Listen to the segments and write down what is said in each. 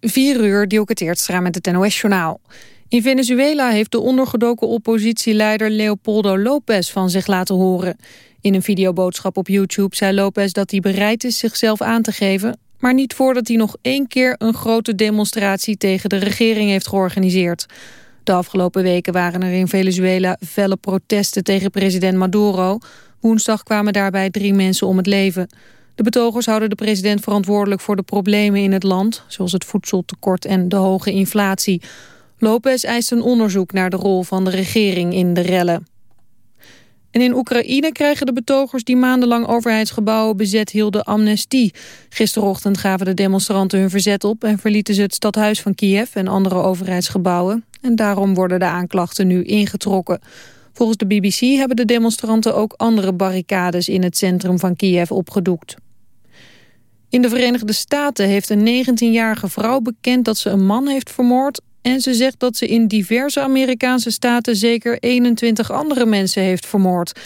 4 uur, Dielke Teertstra met het NOS-journaal. In Venezuela heeft de ondergedoken oppositieleider Leopoldo Lopez van zich laten horen. In een videoboodschap op YouTube zei Lopez dat hij bereid is zichzelf aan te geven... maar niet voordat hij nog één keer een grote demonstratie tegen de regering heeft georganiseerd. De afgelopen weken waren er in Venezuela felle protesten tegen president Maduro. Woensdag kwamen daarbij drie mensen om het leven... De betogers houden de president verantwoordelijk voor de problemen in het land... zoals het voedseltekort en de hoge inflatie. Lopez eist een onderzoek naar de rol van de regering in de rellen. En in Oekraïne krijgen de betogers die maandenlang overheidsgebouwen bezet hielden amnestie. Gisterochtend gaven de demonstranten hun verzet op en verlieten ze het stadhuis van Kiev en andere overheidsgebouwen. En daarom worden de aanklachten nu ingetrokken. Volgens de BBC hebben de demonstranten ook andere barricades in het centrum van Kiev opgedoekt. In de Verenigde Staten heeft een 19-jarige vrouw bekend dat ze een man heeft vermoord... en ze zegt dat ze in diverse Amerikaanse staten zeker 21 andere mensen heeft vermoord.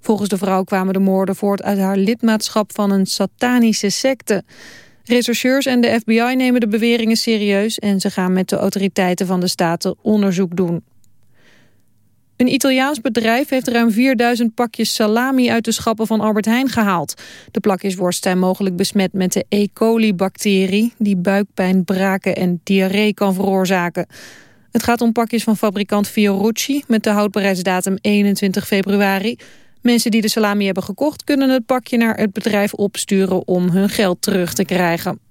Volgens de vrouw kwamen de moorden voort uit haar lidmaatschap van een satanische secte. Rechercheurs en de FBI nemen de beweringen serieus... en ze gaan met de autoriteiten van de staten onderzoek doen. Een Italiaans bedrijf heeft ruim 4000 pakjes salami uit de schappen van Albert Heijn gehaald. De plakjesworst zijn mogelijk besmet met de E. coli-bacterie... die buikpijn, braken en diarree kan veroorzaken. Het gaat om pakjes van fabrikant Fiorucci... met de houdbaarheidsdatum 21 februari. Mensen die de salami hebben gekocht... kunnen het pakje naar het bedrijf opsturen om hun geld terug te krijgen.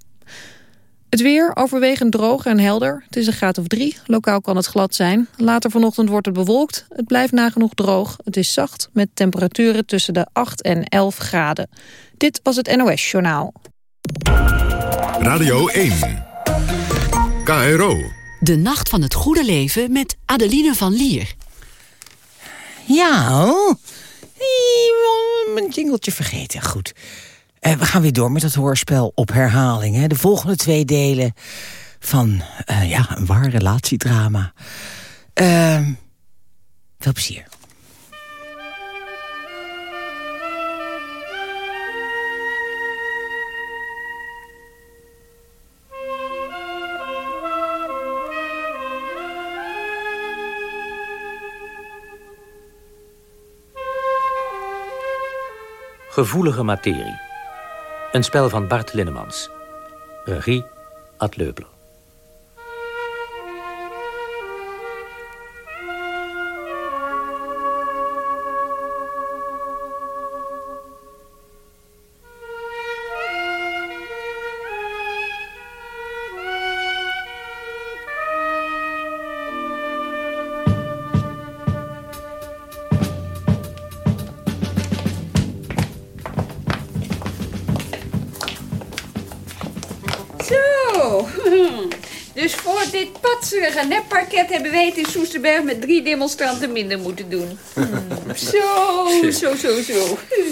Het weer overwegend droog en helder. Het is een graad of drie. Lokaal kan het glad zijn. Later vanochtend wordt het bewolkt. Het blijft nagenoeg droog. Het is zacht met temperaturen tussen de 8 en 11 graden. Dit was het NOS Journaal. Radio 1. KRO. De Nacht van het Goede Leven met Adeline van Lier. Ja, oh. mijn jingeltje vergeten. Goed. Uh, we gaan weer door met het hoorspel op herhaling. Hè? De volgende twee delen van uh, ja, een waar relatiedrama. Uh, veel plezier. Gevoelige materie. Een spel van Bart Linnemans. Regie Ad Leupler. Nepparket hebben wij het in Soesterberg met drie demonstranten minder moeten doen. Hmm. Zo, zo, zo, zo.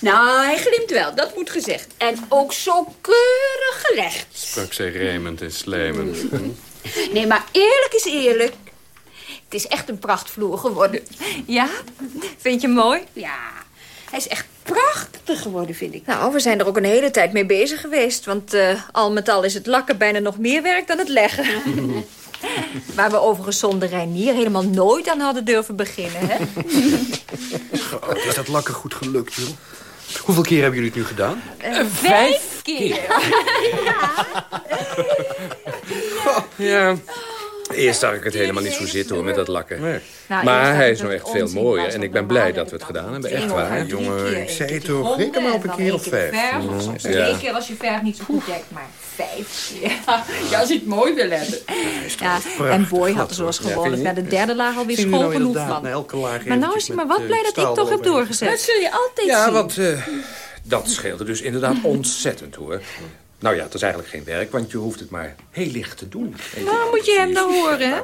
Nou, hij glimt wel, dat moet gezegd. En ook zo keurig gelegd. Sprak zij remend en slijmend. Nee, maar eerlijk is eerlijk. Het is echt een prachtvloer geworden. Ja? Vind je mooi? Ja, hij is echt prachtig geworden, vind ik. Nou, we zijn er ook een hele tijd mee bezig geweest. Want uh, al met al is het lakken bijna nog meer werk dan het leggen. Waar we overigens zonder Reinier helemaal nooit aan hadden durven beginnen, hè? God, is dat lakken goed gelukt, joh. Hoeveel keer hebben jullie het nu gedaan? Uh, vijf keer. ja. ja. Eerst zag ik het helemaal niet zo zitten hoor, met dat lakken. Nou, maar hij is nou echt veel mooier. En ik ben blij dat we het gedaan hebben. Echt waar. Jongen, ik zei het toch. Reken maar op een keer of vijf. Twee keer als je verf niet zo goed dekt, maar vijf keer. Ja, als je het mooi wil hebben. Ja, en Boy had er zoals gewoonlijk na de derde laag alweer school nou genoeg van. Maar nou is hij maar wat blij dat ik toch heb doorgezet. Dat zul je altijd zien. Ja, want uh, dat scheelde dus inderdaad ontzettend hoor. Nou ja, het is eigenlijk geen werk, want je hoeft het maar heel licht te doen. Nou, moet je hem dan horen, hè?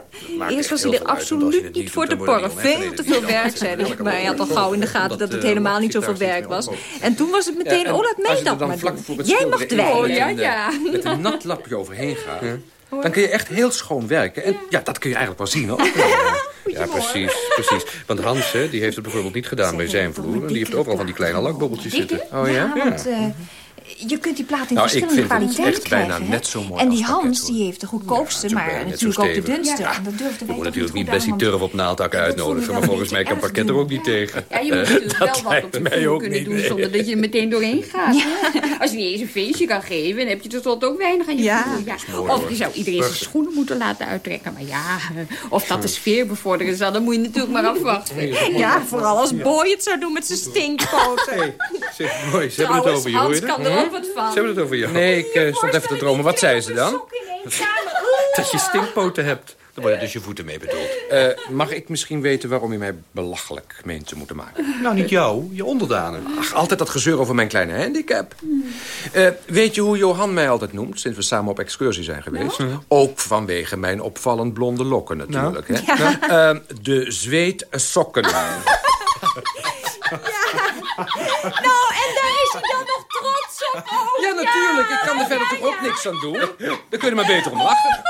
Eerst was hij er absoluut niet voor te porren. Veel te veel werk, zei hij. Maar hij had al gauw in de gaten dat het eh, helemaal niet zoveel werk was. En toen was het meteen, oh, laat mij dat maar doen. Jij mag dweilen. Oh, ja, ja. Met een nat lapje overheen gaan... Dan kun je echt heel schoon werken. En ja, dat kun je eigenlijk wel zien, hoor. Ja, precies, precies. Want Hans, hè, die heeft het bijvoorbeeld niet gedaan bij zijn vloer. En die heeft overal van die kleine lakbobbeltjes zitten. Oh ja? ja want... Je kunt die plaat in nou, verschillende kwaliteiten krijgen. echt bijna net zo mooi En die Hans, die heeft de goedkoopste, maar natuurlijk ook de dunste. Ja. Dat durfde je moet natuurlijk niet Bessie Turf op naaldtakken uitnodigen. Maar volgens mij kan pakket er ook niet tegen. Ja, je moet natuurlijk wel wat op kunnen doen... zonder dat je er meteen doorheen gaat. Als je niet eens een feestje kan geven... dan heb je tenslotte ook weinig aan je ja. Of je zou iedereen zijn schoenen moeten laten uittrekken. Maar ja, of dat de sfeer bevorderen zal... dan moet je natuurlijk maar afwachten. Ja, vooral als Boy het zou doen met zijn stinkpoten. Zeg, mooi, ze hebben het over je, Hans wat van. Ze hebben het over jou. Nee, ik uh, stond even te dromen. Wat zei ze dan? Dat je stinkpoten hebt. Daar worden dus je voeten mee bedoeld. Uh, mag ik misschien weten waarom je mij belachelijk meent te moeten maken? Nou, niet jou, je onderdanen. Ach, altijd dat gezeur over mijn kleine handicap. Uh, weet je hoe Johan mij altijd noemt, sinds we samen op excursie zijn geweest? Nou? Ook vanwege mijn opvallend blonde lokken natuurlijk. Nou? Hè? Ja. Uh, de zweet sokken. ja. Nou, en daar is hij dan trots op. Oh, ja, natuurlijk. Ik kan er verder toch ook niks aan doen. Dan kun je maar beter om lachen.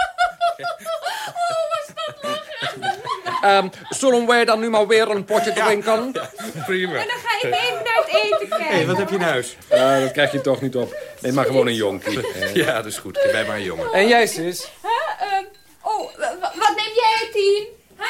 Oh, dat. Um, zullen wij dan nu maar weer een potje drinken? Ja, prima. En dan ga ik even naar het eten kijken. Hé, hey, wat heb je in huis? Uh, dat krijg je toch niet op. Nee, maar gewoon een jonkie. ja, dat is goed. Geef mij maar een jongen. En jij, sis? Huh? Um, oh, wat neem jij, Tien? Huh?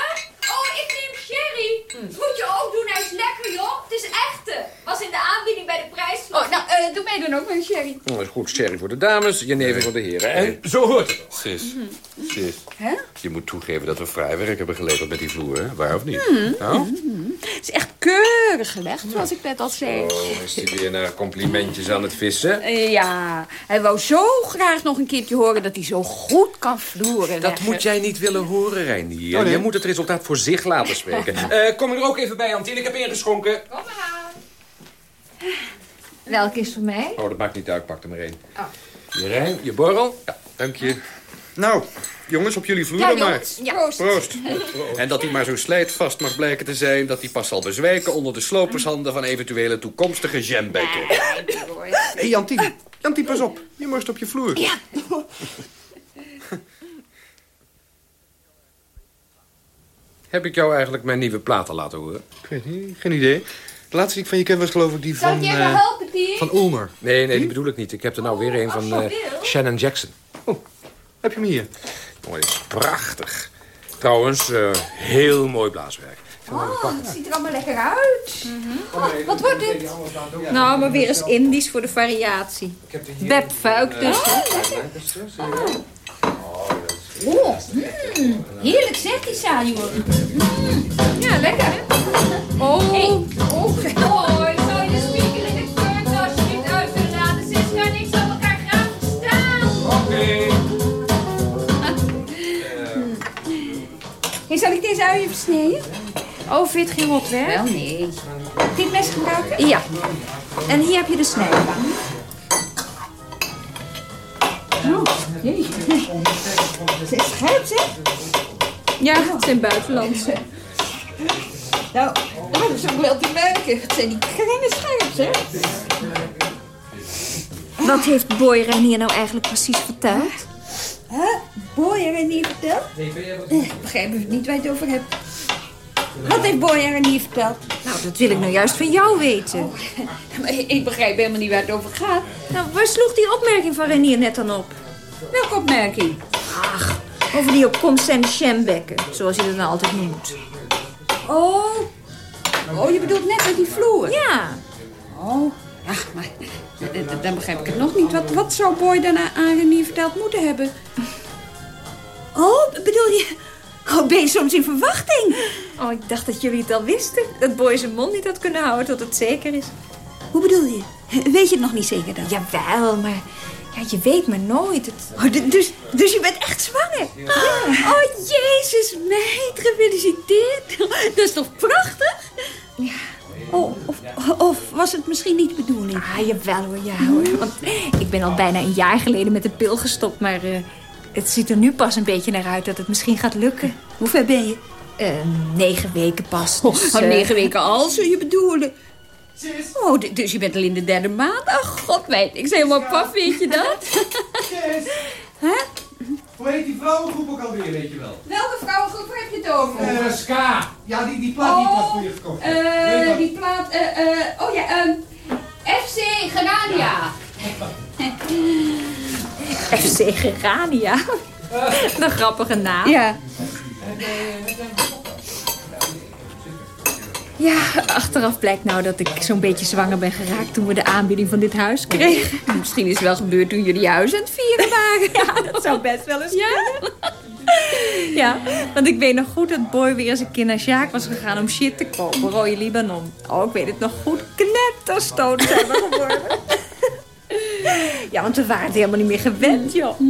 Oh, ik neem sherry. Hm. Moet je ook doen, hij is lekker, joh. Het is echte. Was in de aanbieding bij de prijs. Oh, nou, uh, doe mij dan ook maar een sherry. Oh, is goed, sherry voor de dames, jenever voor de heren. En zo hoort het Sis, mhm. sis. Hè? Je moet toegeven dat we vrij werk hebben geleverd met die vloer, hè? Waar of niet? Mm. Nou? Mm. Het is echt keurig gelegd, zoals ik net al zei. Oh, is hij weer naar complimentjes aan het vissen? Uh, ja, hij wou zo graag nog een keertje horen dat hij zo goed kan vloeren. Dat moet jij niet willen horen, Reinier. Oh, Je moet het resultaat voor zich laten spreken. Uh, kom er ook even bij, Antine. Ik heb ingeschonken. Kom maar. Welke is voor mij? Oh, dat maakt niet uit. Pak er maar één. Oh. Je Rijn, je borrel. Ja, dank je. Nou, jongens, op jullie vloer ja, maar. Ja. Proost. Proost. En dat hij maar zo slijtvast mag blijken te zijn... dat hij pas zal bezwijken onder de slopershanden... van eventuele toekomstige jambekken. Hé, hey, Jantien. Jantien, pas op. Je morst op je vloer. Ja. Heb ik jou eigenlijk mijn nieuwe platen laten horen? Ik weet niet, geen idee. De laatste die ik van je ken was geloof ik die van... Zal je uh, helpen, die? Van Ulmer. Nee, nee, die bedoel ik niet. Ik heb er nou weer een van uh, Shannon Jackson. Oh, heb je hem hier? Mooi, is prachtig. Trouwens, uh, heel mooi blaaswerk. Oh, het ziet er allemaal lekker uit. Mm -hmm. oh, wat wordt dit? Nou, maar weer eens Indisch voor de variatie. Beb Fuik dus. Oh, Oh, mm, heerlijk zeg die sajoer. Mm, ja, lekker hè? Oh, hey. Oh, oh, zou je de speaker in de keuken alsjeblieft uit willen laten? Siska en ik zal elkaar graag verstaan. Oké. Hey, zal ik deze uien versnijden? Oh, vind je het geen rot werk? Wel, nee. Dit mes gebruiken? Ja. En hier heb je de snijbank. Oh, jeetje. Ze is scherp, zeg. Ja, het zijn buitenlandse. Nou, dat is ook wel te merken. Het zijn die scherp, zeg. Wat heeft Boy Renier nou eigenlijk precies verteld? Huh? Boy Renier verteld? Eh, ik begrijp niet waar je het over hebt. Wat heeft Boy Renier verteld? Nou, dat wil ik nou juist van jou weten. Oh, maar ik begrijp helemaal niet waar het over gaat. Nou, waar sloeg die opmerking van Renier net dan op? Welke opmerking? Ach, over die op komst zijn shambekken, zoals je dat nou altijd noemt. Oh, oh, je bedoelt net met die vloer? Ja. Oh, ja, maar dan begrijp ik het nog niet. Wat, wat zou Boy dan aan Renier verteld moeten hebben? Oh, bedoel je... Oh, ben je soms in verwachting? Oh, ik dacht dat jullie het al wisten. Dat Boy zijn mond niet had kunnen houden tot het zeker is. Hoe bedoel je? Weet je het nog niet zeker dan? Jawel, maar ja, je weet maar nooit. Het... Oh, dus, dus je bent echt zwanger? Ja. Oh, jezus, meid, gefeliciteerd. Dat is toch prachtig? Ja. Oh, of, of, was het misschien niet de bedoeling? Ah, jawel hoor, ja hoor. Want ik ben al bijna een jaar geleden met de pil gestopt, maar... Uh, het ziet er nu pas een beetje naar uit dat het misschien gaat lukken. Hoe ver ben je? Uh, negen weken pas. Dus, oh, negen weken al, zul je bedoelen? Oh, dus je bent al in de derde maand? Ach, god weet, ik zei helemaal paf, weet je dat? Sis. Huh? Hoe heet die vrouwengroep ook alweer, weet je wel? Welke vrouwengroep heb je het over? Uh, Ska. Ja, die, die plaat die ik was voor je gekocht Uh, die plaat, uh, uh, oh ja, um, FC Gerania. FC Gerania. De grappige naam. Ja. Ja, achteraf blijkt nou dat ik zo'n beetje zwanger ben geraakt... toen we de aanbieding van dit huis kregen. Misschien is het wel gebeurd toen jullie huis aan het vieren waren. Ja, dat zou best wel eens kunnen. Ja, want ik weet nog goed dat Boy weer eens een keer naar Sjaak was gegaan om shit te kopen. Rode Libanon. Oh, ik weet het nog goed. Knetterstoot zijn we geworden. Ja, want we waren het helemaal niet meer gewend, joh.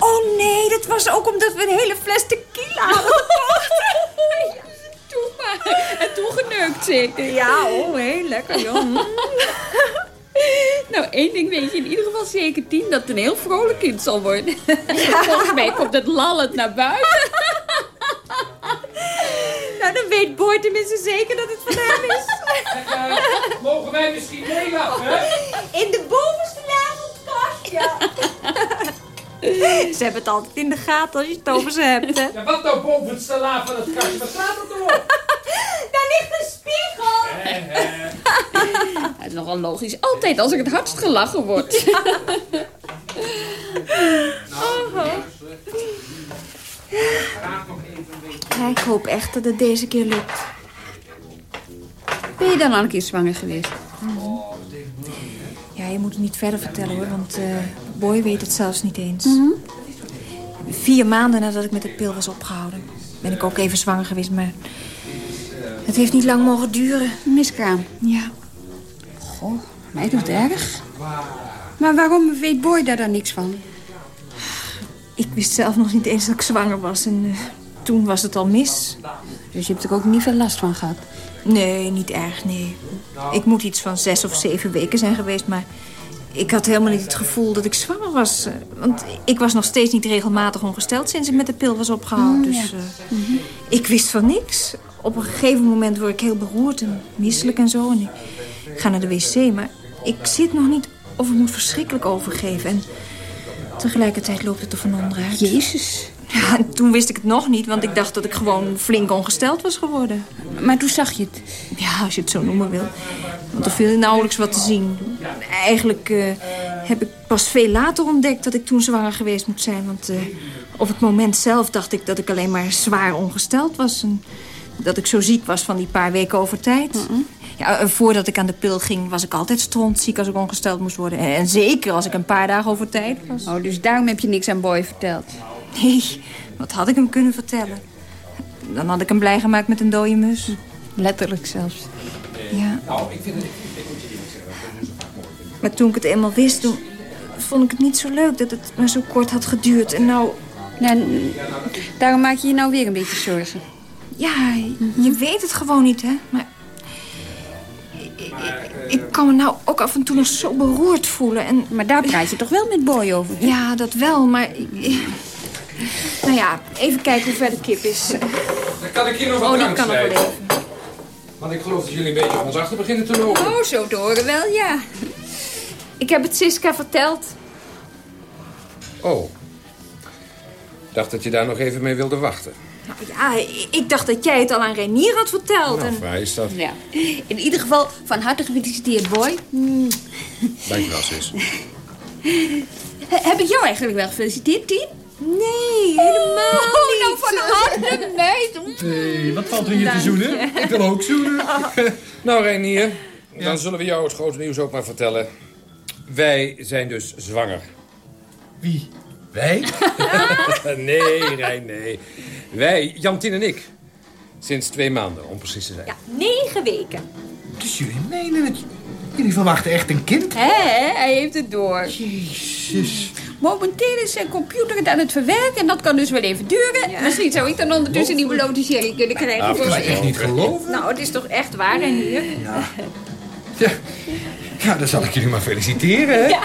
Oh nee, dat was ook omdat we een hele fles tequila hadden gekocht. Maar. En toen geneukt zeker. Ja, oh, heel lekker, joh. Nou, één ding weet je in ieder geval zeker, Tien, dat het een heel vrolijk kind zal worden. Volgens mij komt het lallend naar buiten. Nou, dan weet Boy tenminste zeker dat het van hem is. Mogen wij misschien meelachen, hè? In de bovenste laag op het kast, ja. Ze hebben het altijd in de gaten als je het over ze hebt, hè. Ja, wat nou bovenste laag van het kastje? Wat staat er erop? Daar ligt een spiegel. Het is nogal logisch. Altijd als ik het hardst gelachen word. Ja, ik hoop echt dat het deze keer lukt. Ben je dan al een keer zwanger geweest? Ja, je moet het niet verder vertellen, hoor. Want eh, Boy weet het zelfs niet eens. Vier maanden nadat ik met de pil was opgehouden... ben ik ook even zwanger geweest, maar... Het heeft niet lang mogen duren. Miskraam. Ja. Goh, mij doet het erg. Maar waarom weet Boy daar dan niks van? Ik wist zelf nog niet eens dat ik zwanger was. En eh, toen was het al mis. Dus je hebt er ook niet veel last van gehad? Nee, niet erg, nee. Ik moet iets van zes of zeven weken zijn geweest, maar... Ik had helemaal niet het gevoel dat ik zwanger was. eh, Want ik was nog steeds niet regelmatig ongesteld sinds ik met de pil was opgehouden. Mm, dus eh, ik wist van niks. Op een gegeven moment word ik heel beroerd en misselijk en zo. En ik ga naar de wc, maar ik zit nog niet of ik moet verschrikkelijk overgeven. En tegelijkertijd loopt het er van onderuit. Jezus. Ja, en toen wist ik het nog niet, want ik dacht dat ik gewoon flink ongesteld was geworden. Maar toen zag je het. Ja, als je het zo noemen wil. Want er viel nauwelijks wat te zien. Eigenlijk eh, heb ik pas veel later ontdekt dat ik toen zwanger geweest moet zijn. Want eh, op het moment zelf dacht ik dat ik alleen maar zwaar ongesteld was. En dat ik zo ziek was van die paar weken over tijd. Ja, eh, voordat ik aan de pil ging was ik altijd strontziek als ik ongesteld moest worden. En, en zeker als ik een paar dagen over tijd was. Oh, dus daarom heb je niks aan Boy verteld. Nee, wat had ik hem kunnen vertellen? Dan had ik hem blij gemaakt met een dode mus. Letterlijk zelfs. Ja. Maar toen ik het eenmaal wist, toen vond ik het niet zo leuk dat het maar zo kort had geduurd. En nou, Nou, daarom maak je je nou weer een beetje zorgen. ja, je weet het gewoon niet, hè. Maar ik, ik- ik kan me nou ook af en toe nog zo beroerd voelen. En Maar daar praat je toch wel met Boy over? hè? ja, dat wel, maar... Nou ja, even kijken hoe ver de kip is. Dan kan ik hier nog wat Oh, drank kan nog wel snijden. even. Want ik geloof dat jullie een beetje op ons achter beginnen te lopen. Oh, zo te horen wel, ja. Ik heb het Siska verteld. Oh. Ik dacht dat je daar nog even mee wilde wachten. Nou ja, ik dacht dat jij het al aan Renier had verteld. Nou, En... vrij is dat. ja. In ieder geval, van harte gefeliciteerd, Boy. Dankjewel, zus. Heb ik jou eigenlijk wel gefeliciteerd, Tien? Nee, helemaal Oh, nou van harte, meid. Hey, wat valt er hier te zoenen? Ik wil ook zoenen. Nou, Reinier, dan zullen we jou het grote nieuws ook maar vertellen. Wij zijn dus zwanger. Wie? Wij? nee, Rijn, nee. Wij, Jantien en ik. Sinds twee maanden, om precies te zijn. Ja, negen weken. Dus jullie menen het. Jullie verwachten echt een kind? Hé, hij heeft het door. Jezus. Momenteel is zijn computer het aan het verwerken en dat kan dus wel even duren. Misschien zou ik dan ondertussen die beloofde sherry kunnen krijgen. Voor Dat ik echt niet geloven. Nou, het is toch echt waar, Renier? Ja. Ja. ja, dan zal ik jullie maar feliciteren, hè?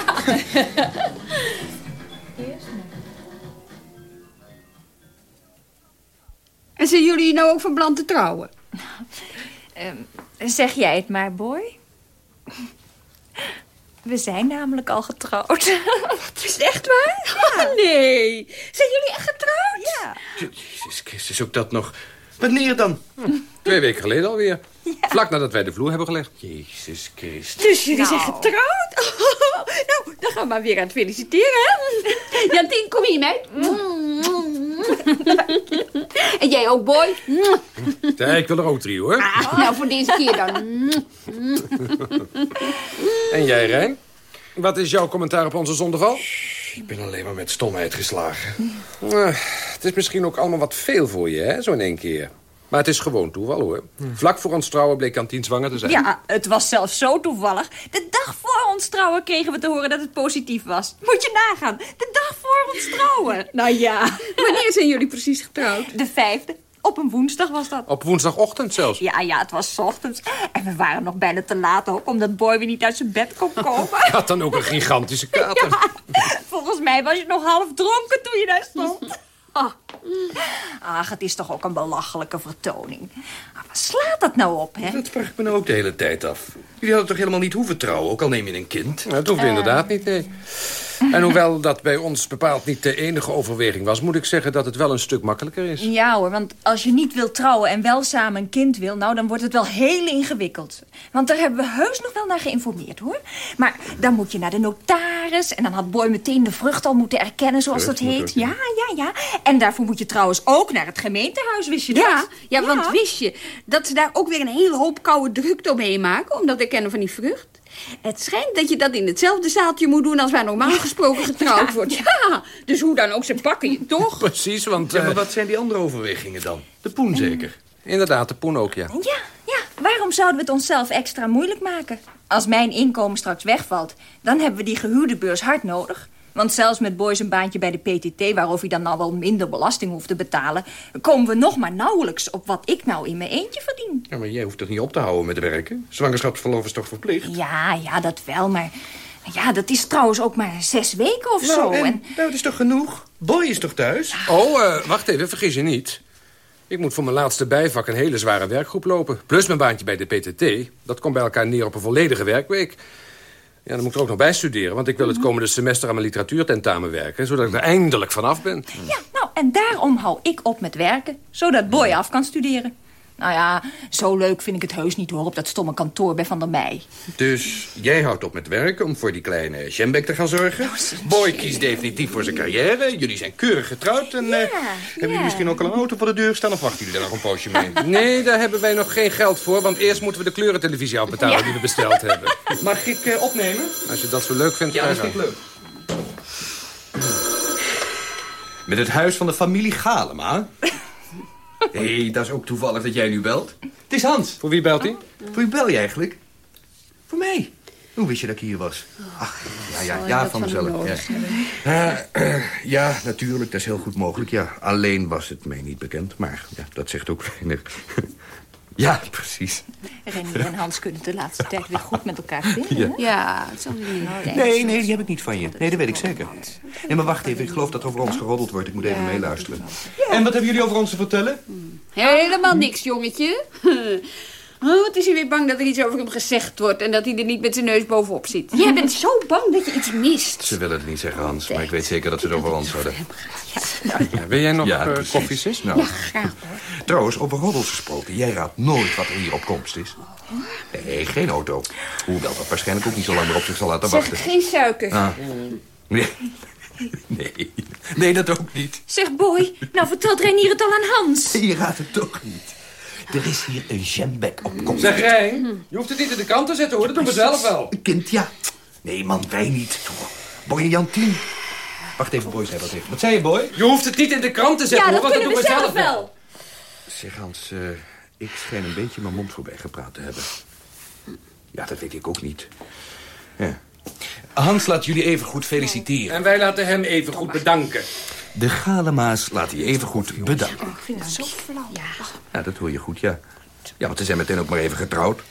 En zijn jullie nou ook van plan te trouwen? Ehm, zeg jij het maar, Boy? We zijn namelijk al getrouwd. Het is echt waar? Ja. Nee. Zijn jullie echt getrouwd? Ja. Jezus Christus, ook dat nog. Wanneer dan? Twee weken geleden alweer. Vlak nadat wij de vloer hebben gelegd. Jezus Christus. Dus jullie zijn Nou. getrouwd? nou, dan gaan we maar weer aan het feliciteren, hè? Jantien, kom hier, meid. En jij ook, boy? Ja, ik wil er ook drie, hoor. Ah, nou, voor deze keer dan. En jij, Rijn? Wat is jouw commentaar op onze zondeval? Ik ben alleen maar met stomheid geslagen. Eh, het is misschien ook allemaal wat veel voor je, hè, zo in één keer. Maar het is gewoon toeval, hoor. Vlak voor ons trouwen bleek Kantien zwanger te zijn. Ja, het was zelfs zo toevallig. De dag voor ons trouwen kregen we te horen dat het positief was. Moet je nagaan. De dag voor ons trouwen. Nou ja. Wanneer zijn jullie precies getrouwd? De vijfde. Op een woensdag was dat. Op woensdagochtend zelfs. Ja, ja, het was 's ochtends. En we waren nog bijna te laat ook, omdat Boy weer niet uit zijn bed kon komen. Had dan ook een gigantische kater. Volgens mij was je nog half dronken toen je daar stond. Ah. Ach, het is toch ook een belachelijke vertoning. Maar waar slaat dat nou op, hè? Dat vraag ik me nou ook de hele tijd af. Jullie hadden toch helemaal niet hoeven trouwen, ook al neem je een kind? Het hoefde inderdaad niet, nee. En hoewel dat bij ons bepaald niet de enige overweging was... moet ik zeggen dat het wel een stuk makkelijker is. Ja hoor, want als je niet wil trouwen en wel samen een kind wil... nou, dan wordt het wel heel ingewikkeld. Want daar hebben we heus nog wel naar geïnformeerd, hoor. Maar dan moet je naar de notaris... en dan had Boy meteen de vrucht al moeten erkennen, zoals Vrucht dat heet. Ja, ja, ja. En daarvoor moet je trouwens ook naar het gemeentehuis, wist je dat? Ja, ja, want wist je dat ze daar ook weer een hele hoop koude drukte omheen maken... om dat erkennen van die vrucht? Het schijnt dat je dat in hetzelfde zaaltje moet doen... als waar normaal gesproken getrouwd wordt. Ja, dus hoe dan ook, ze pakken je toch? Precies, want... Ja, maar eh, wat zijn die andere overwegingen dan? De poen zeker? Inderdaad, de poen ook, ja. Ja, ja. Waarom zouden we het onszelf extra moeilijk maken? Als mijn inkomen straks wegvalt, dan hebben we die gehuurde beurs hard nodig. Want zelfs met Boys een baantje bij de PTT... waarover hij dan nou wel minder belasting hoeft te betalen... komen we nog maar nauwelijks op wat ik nou in mijn eentje verdien. Ja, maar jij hoeft toch niet op te houden met werken? Zwangerschapsverlof is toch verplicht? Ja, ja, dat wel, maar... Ja, dat is trouwens ook maar zes weken of Nou, zo. en? En... Nou, dat is toch genoeg? Boy is toch thuis? Oh, eh, wacht even, vergis je niet. Ik moet voor mijn laatste bijvak een hele zware werkgroep lopen. Plus mijn baantje bij de PTT. Dat komt bij elkaar neer op een volledige werkweek. Ja, dan moet ik er ook nog bij studeren... want ik wil het komende semester aan mijn literatuurtentamen werken... zodat ik er eindelijk vanaf ben. Ja, nou, en daarom hou ik op met werken. Zodat Boy af kan studeren. Nou ja, zo leuk vind ik het heus niet hoor... op dat stomme kantoor bij Van der Meij. Dus jij houdt op met werken om voor die kleine Sjembek te gaan zorgen? Boy kiest definitief voor zijn carrière. Jullie zijn keurig getrouwd. En eh, hebben jullie misschien ook al een auto voor de deur staan... of wachten jullie daar nog een poosje mee? Nee, daar hebben wij nog geen geld voor... want eerst moeten we de kleurentelevisie afbetalen Ja. die we besteld hebben. Mag ik eh, opnemen? Als je dat zo leuk vindt, Ja, dat vind ik leuk. Met het huis van de familie Galema. Hé, hey, dat is ook toevallig dat jij nu belt. Het is Hans. Voor wie belt hij? Voor wie bel je eigenlijk? Voor mij. Hoe wist je dat ik hier was? Ach, ja, ja, ja, van mezelf. Ja. Eh, ja, natuurlijk, dat is heel goed mogelijk. Ja, alleen was het mij niet bekend. Maar ja, dat zegt ook weinig. Ja, precies. Renier en Hans kunnen de laatste tijd weer goed met elkaar vinden. Ja. Ja, dat zal je niet. Nee, nee, die heb ik niet van je. Nee, dat weet ik zeker. Nee, maar wacht even. Ik geloof dat er over ons geroddeld wordt. Ik moet even meeluisteren. En wat hebben jullie over ons te vertellen? Helemaal niks, jongetje. Oh, wat is hij weer bang dat er iets over hem gezegd wordt... en dat hij er niet met zijn neus bovenop zit. Jij bent zo bang dat je iets mist. Ze willen het niet zeggen, Hans. Maar ik weet zeker dat ze het over ons hadden. Ja, wil jij nog Ja, sis? Nou. Ja, graag hoor. Trouwens, over roddels gesproken. Jij raadt nooit wat er hier op komst is. Nee, geen auto. Hoewel dat waarschijnlijk ook niet zo lang meer op zich zal laten Zeg, wachten. geen suiker. Ah. Nee. Nee. nee, dat ook niet. Zeg, Boy, nou vertelt Renier het al aan Hans. Je raadt het toch niet. Er is hier een jambek op komst. Zeg, Rijn, je hoeft het niet in de kant te zetten, hoor. Dat doen we zelf wel. Een kind, ja. Nee, man, wij niet. Boy en Jantien. Wacht even, Boy, zei wat even. Wat zei je, Boy? Je hoeft het niet in de krant te zetten, Ja, hoor, dat want kunnen dat doen we we zelf zelf wel. Zeg, Hans, eh, ik schijn een beetje mijn mond voorbij gepraat te hebben. Ja, dat weet ik ook niet. Ja. Hans laat jullie even goed feliciteren. En wij laten hem even goed bedanken. De Galema's laat hij even goed bedanken. Ik vind het zo flauw. Ja. Ja, dat hoor je goed, ja. Ja, want ze zijn meteen ook maar even getrouwd.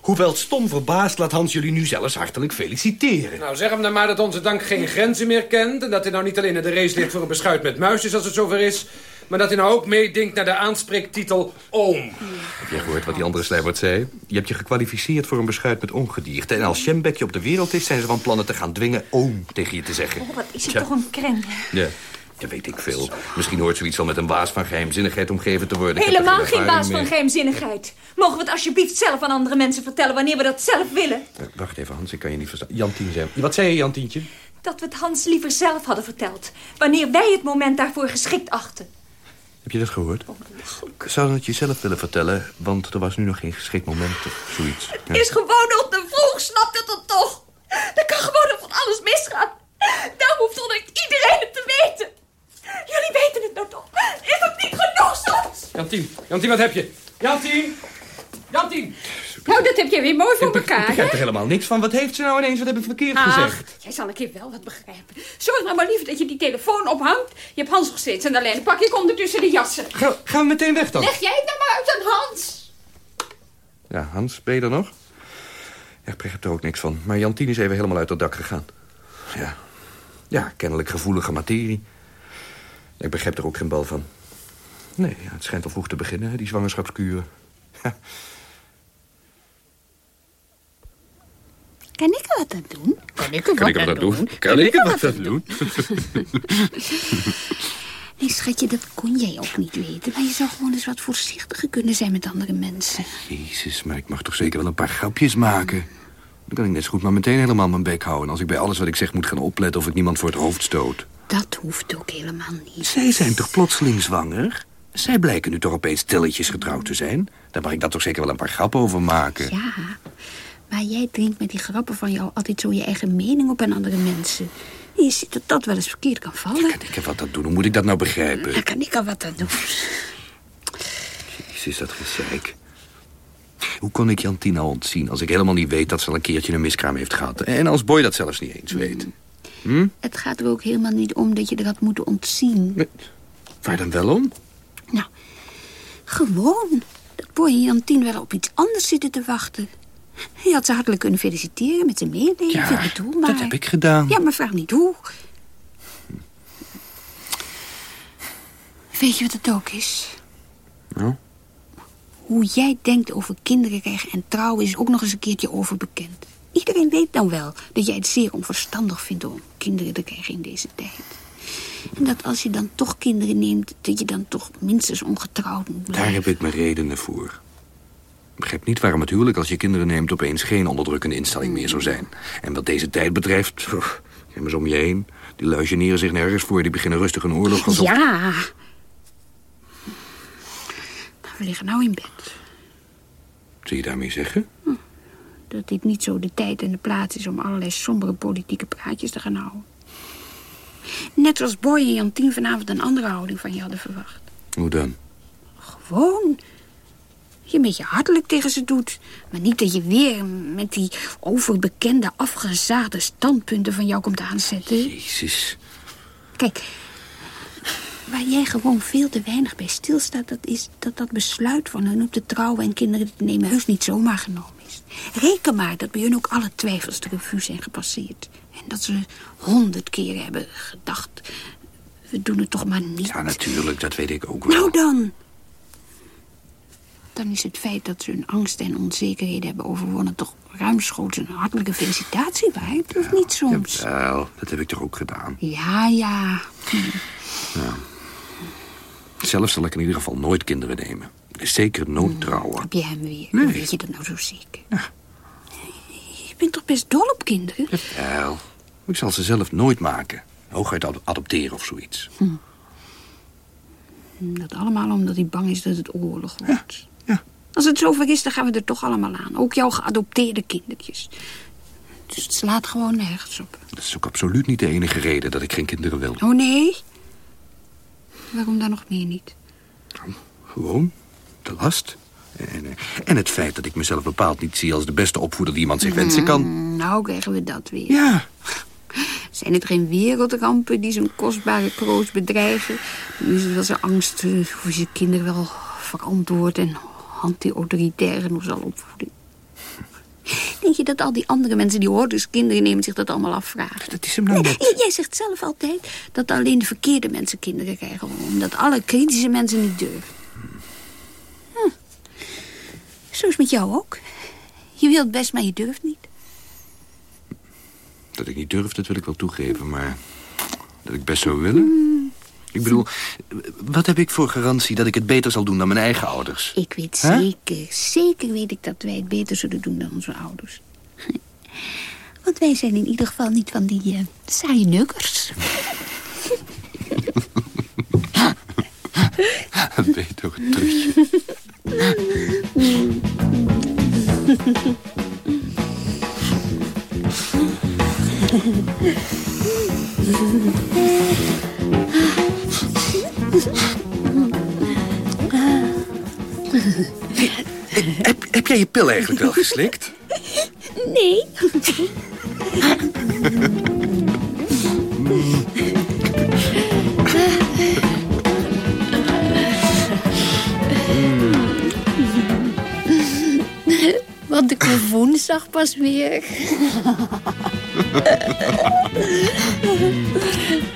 Hoewel stom verbaasd, laat Hans jullie nu zelfs hartelijk feliciteren. Nou, zeg hem dan maar dat onze dank geen grenzen meer kent... en dat hij nou niet alleen in de race ligt voor een beschuit met muisjes als het zover is... maar dat hij nou ook meedenkt naar de aanspreektitel Oom. Heb jij gehoord wat die andere slijbert zei? Je hebt je gekwalificeerd voor een beschuit met ongedierte. En als Sjembekje op de wereld is, zijn ze van plannen te gaan dwingen oom tegen je te zeggen. Oh, wat is het toch een kreng. Ja. Dat weet ik veel. Misschien hoort zoiets al met een waas van geheimzinnigheid omgeven te worden. Helemaal geen waas van geheimzinnigheid. Mogen we het alsjeblieft zelf aan andere mensen vertellen... wanneer we dat zelf willen? Eh, wacht even, Hans, ik kan je niet verstaan. Jantien zei... Wat zei je, Jantientje? Dat we het Hans liever zelf hadden verteld. Wanneer wij het moment daarvoor geschikt achten. Heb je dat gehoord? Zou het jezelf willen vertellen, want er was nu nog geen geschikt moment of zoiets. Het is gewoon nog te vroeg, snap je dat toch? Er kan gewoon nog van alles misgaan. Daar hoeft toch niet iedereen het te weten. Jullie weten het nou toch? Is dat niet genoeg soms? Jantien, Jantien, wat heb je? Jantien! Jantien! Nou, dat heb je weer mooi voor elkaar, Ik begrijp er helemaal niks van. Wat heeft ze nou ineens? Wat heb ik verkeerd Ach, gezegd? jij zal een keer wel wat begrijpen. Zorg nou maar liever dat je die telefoon ophangt. Je hebt Hans nog steeds aan de lijn. Pak ik ondertussen de jassen. Ga, gaan we meteen weg dan? Leg jij het nou maar uit aan Hans. Ja, Hans, ben je er nog? Ja, ik begrijp er ook niks van. Maar Jantien is even helemaal uit het dak gegaan. Ja, ja kennelijk gevoelige materie. Ik begrijp er ook geen bal van. Nee, ja, het schijnt al vroeg te beginnen, hè, die zwangerschapskuren. Ja. Kan ik er wat aan doen? Kan ik er wat aan doen? Kan ik er wat aan doen? Nee, schatje, dat kon jij ook niet weten. Maar je zou gewoon eens wat voorzichtiger kunnen zijn met andere mensen. Jezus, maar ik mag toch zeker wel een paar grapjes maken? Dan kan ik net zo goed maar meteen helemaal mijn bek houden... als ik bij alles wat ik zeg moet gaan opletten of ik niemand voor het hoofd stoot. Dat hoeft ook helemaal niet. Zij zijn toch plotseling zwanger? Zij blijken nu toch opeens stilletjes getrouwd te zijn? Daar mag ik dan toch zeker wel een paar grappen over maken? Ja, maar jij drinkt met die grappen van jou altijd zo je eigen mening op aan andere mensen. Je ziet dat dat wel eens verkeerd kan vallen. Kan ik er wat aan doen? Hoe moet ik dat nou begrijpen? Daar kan ik er wat aan doen. Jezus, is dat gezeik. Hoe kon ik Jantien nou ontzien als ik helemaal niet weet dat ze al een keertje een miskraam heeft gehad? En als Boy dat zelfs niet eens weet. Hm? Het gaat er ook helemaal niet om dat je er had moeten ontzien. Waar dan wel om? Nou, gewoon dat Boy en Jantien wel op iets anders zitten te wachten. Je had ze hartelijk kunnen feliciteren met zijn meeleven. Ja, ik bedoel maar. dat heb ik gedaan. Ja, maar vraag niet hoe. Weet je wat het ook is? Nou? Hoe jij denkt over kinderen krijgen en trouwen is ook nog eens een keertje overbekend. Iedereen weet nou wel dat jij het zeer onverstandig vindt om kinderen te krijgen in deze tijd. En dat als je dan toch kinderen neemt, dat je dan toch minstens ongetrouwd moet blijven. Daar heb ik mijn redenen voor. Ik begrijp niet waarom het huwelijk als je kinderen neemt... opeens geen onderdrukkende instelling meer zou zijn. En wat deze tijd betreft, pff, kijk maar om je heen. Die lui generen zich nergens voor, die beginnen rustig een oorlog. Alsof... Ja. We liggen nou in bed. Zie je daarmee zeggen? Dat dit niet zo de tijd en de plaats is om allerlei sombere politieke praatjes te gaan houden. Net zoals Boy en Jantien vanavond een andere houding van je hadden verwacht. Hoe dan? Gewoon. Je een beetje hartelijk tegen ze doet. Maar niet dat je weer met die overbekende afgezaagde standpunten van jou komt aanzetten. Jezus. Kijk, waar jij gewoon veel te weinig bij stilstaat... dat is dat dat besluit van hun om te trouwen en kinderen te nemen... heus niet zomaar genomen is. Reken maar dat bij hun ook alle twijfels de revue zijn gepasseerd. En dat ze honderd keer hebben gedacht... we doen het toch maar niet. Ja, natuurlijk, dat weet ik ook wel. Nou dan. Dan is het feit dat ze hun angst en onzekerheden hebben overwonnen... toch ruimschoots een hartelijke felicitatie waard, of niet soms? Wel, dat heb ik toch ook gedaan. Ja, ja. Ja. Zelf zal ik in ieder geval nooit kinderen nemen. Zeker nooit trouwen. Heb je hem weer? Nee. Hoe weet je dat nou zo zeker? Je bent toch best dol op kinderen? Wel, ik zal ze zelf nooit maken. Hooguit ad- adopteren of zoiets. Hm. Dat allemaal omdat hij bang is dat het oorlog wordt. Ja, Als het zover is, dan gaan we er toch allemaal aan. Ook jouw geadopteerde kindertjes. Dus het slaat gewoon nergens op. Dat is ook absoluut niet de enige reden dat ik geen kinderen wil. Oh nee? Waarom dan nog meer niet? Gewoon de last. En, eh, en het feit dat ik mezelf bepaald niet zie als de beste opvoeder die iemand zich wensen kan. Nou krijgen we dat weer. Ja. Zijn het geen wereldrampen die zo'n kostbare kroost bedreigen? Nu is het wel zijn angst eh, voor zijn kinderen wel verantwoord en anti-autoritair genoeg zal opvoeden. Denk je dat al die andere mensen die hordes kinderen nemen zich dat allemaal afvragen? Dat is hem nou net. J- Jij zegt zelf altijd dat alleen de verkeerde mensen kinderen krijgen... omdat alle kritische mensen niet durven. Hm. Zo is met jou ook. Je wilt best, maar je durft niet. Dat ik niet durf, dat wil ik wel toegeven, maar dat ik best zou willen. Ik bedoel, wat heb ik voor garantie dat ik het beter zal doen dan mijn eigen ouders? Ik weet zeker, zeker weet ik dat wij het beter zullen doen dan onze ouders. Want wij zijn in ieder geval niet van die uh, saaie nukkers. ben je toch een trutje. Heb, heb jij je pil eigenlijk wel geslikt? Nee. Want ik kom woensdag pas weer.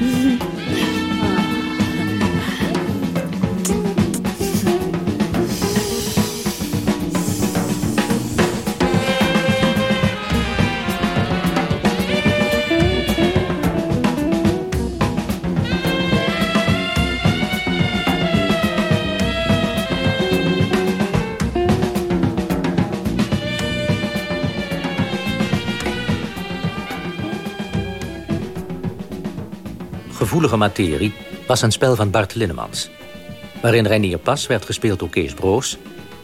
Gevoelige materie was een spel van Bart Linnemans... waarin Reinier Pas werd gespeeld door Kees Broos...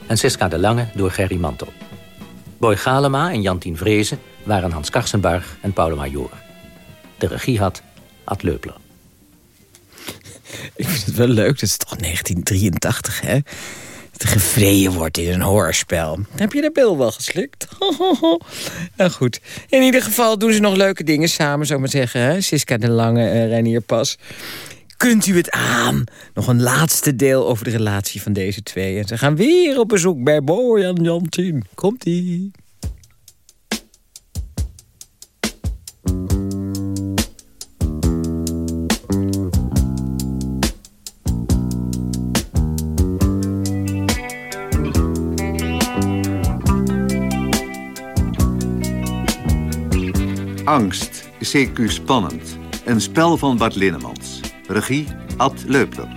en Siska de Lange door Gerry Mantel. Boy Galema en Jantien Vrezen waren Hans Karsenbarg en Paul Major. De regie had Ad Leupler. Ik vind het wel leuk, dat is toch 1983, hè? Gevreden wordt in een hoorspel. Heb je de bil wel geslikt? nou goed, in ieder geval doen ze nog leuke dingen samen, zou zeggen. Hè? Siska de Lange en Reinier Pas. Kunt u het aan? Nog een laatste deel over de relatie van deze twee. En ze gaan weer op bezoek bij Boy en Jantien. Komt-ie. Angst, CQ Spannend. Een spel van Bart Linnemans. Regie Ad Leupler.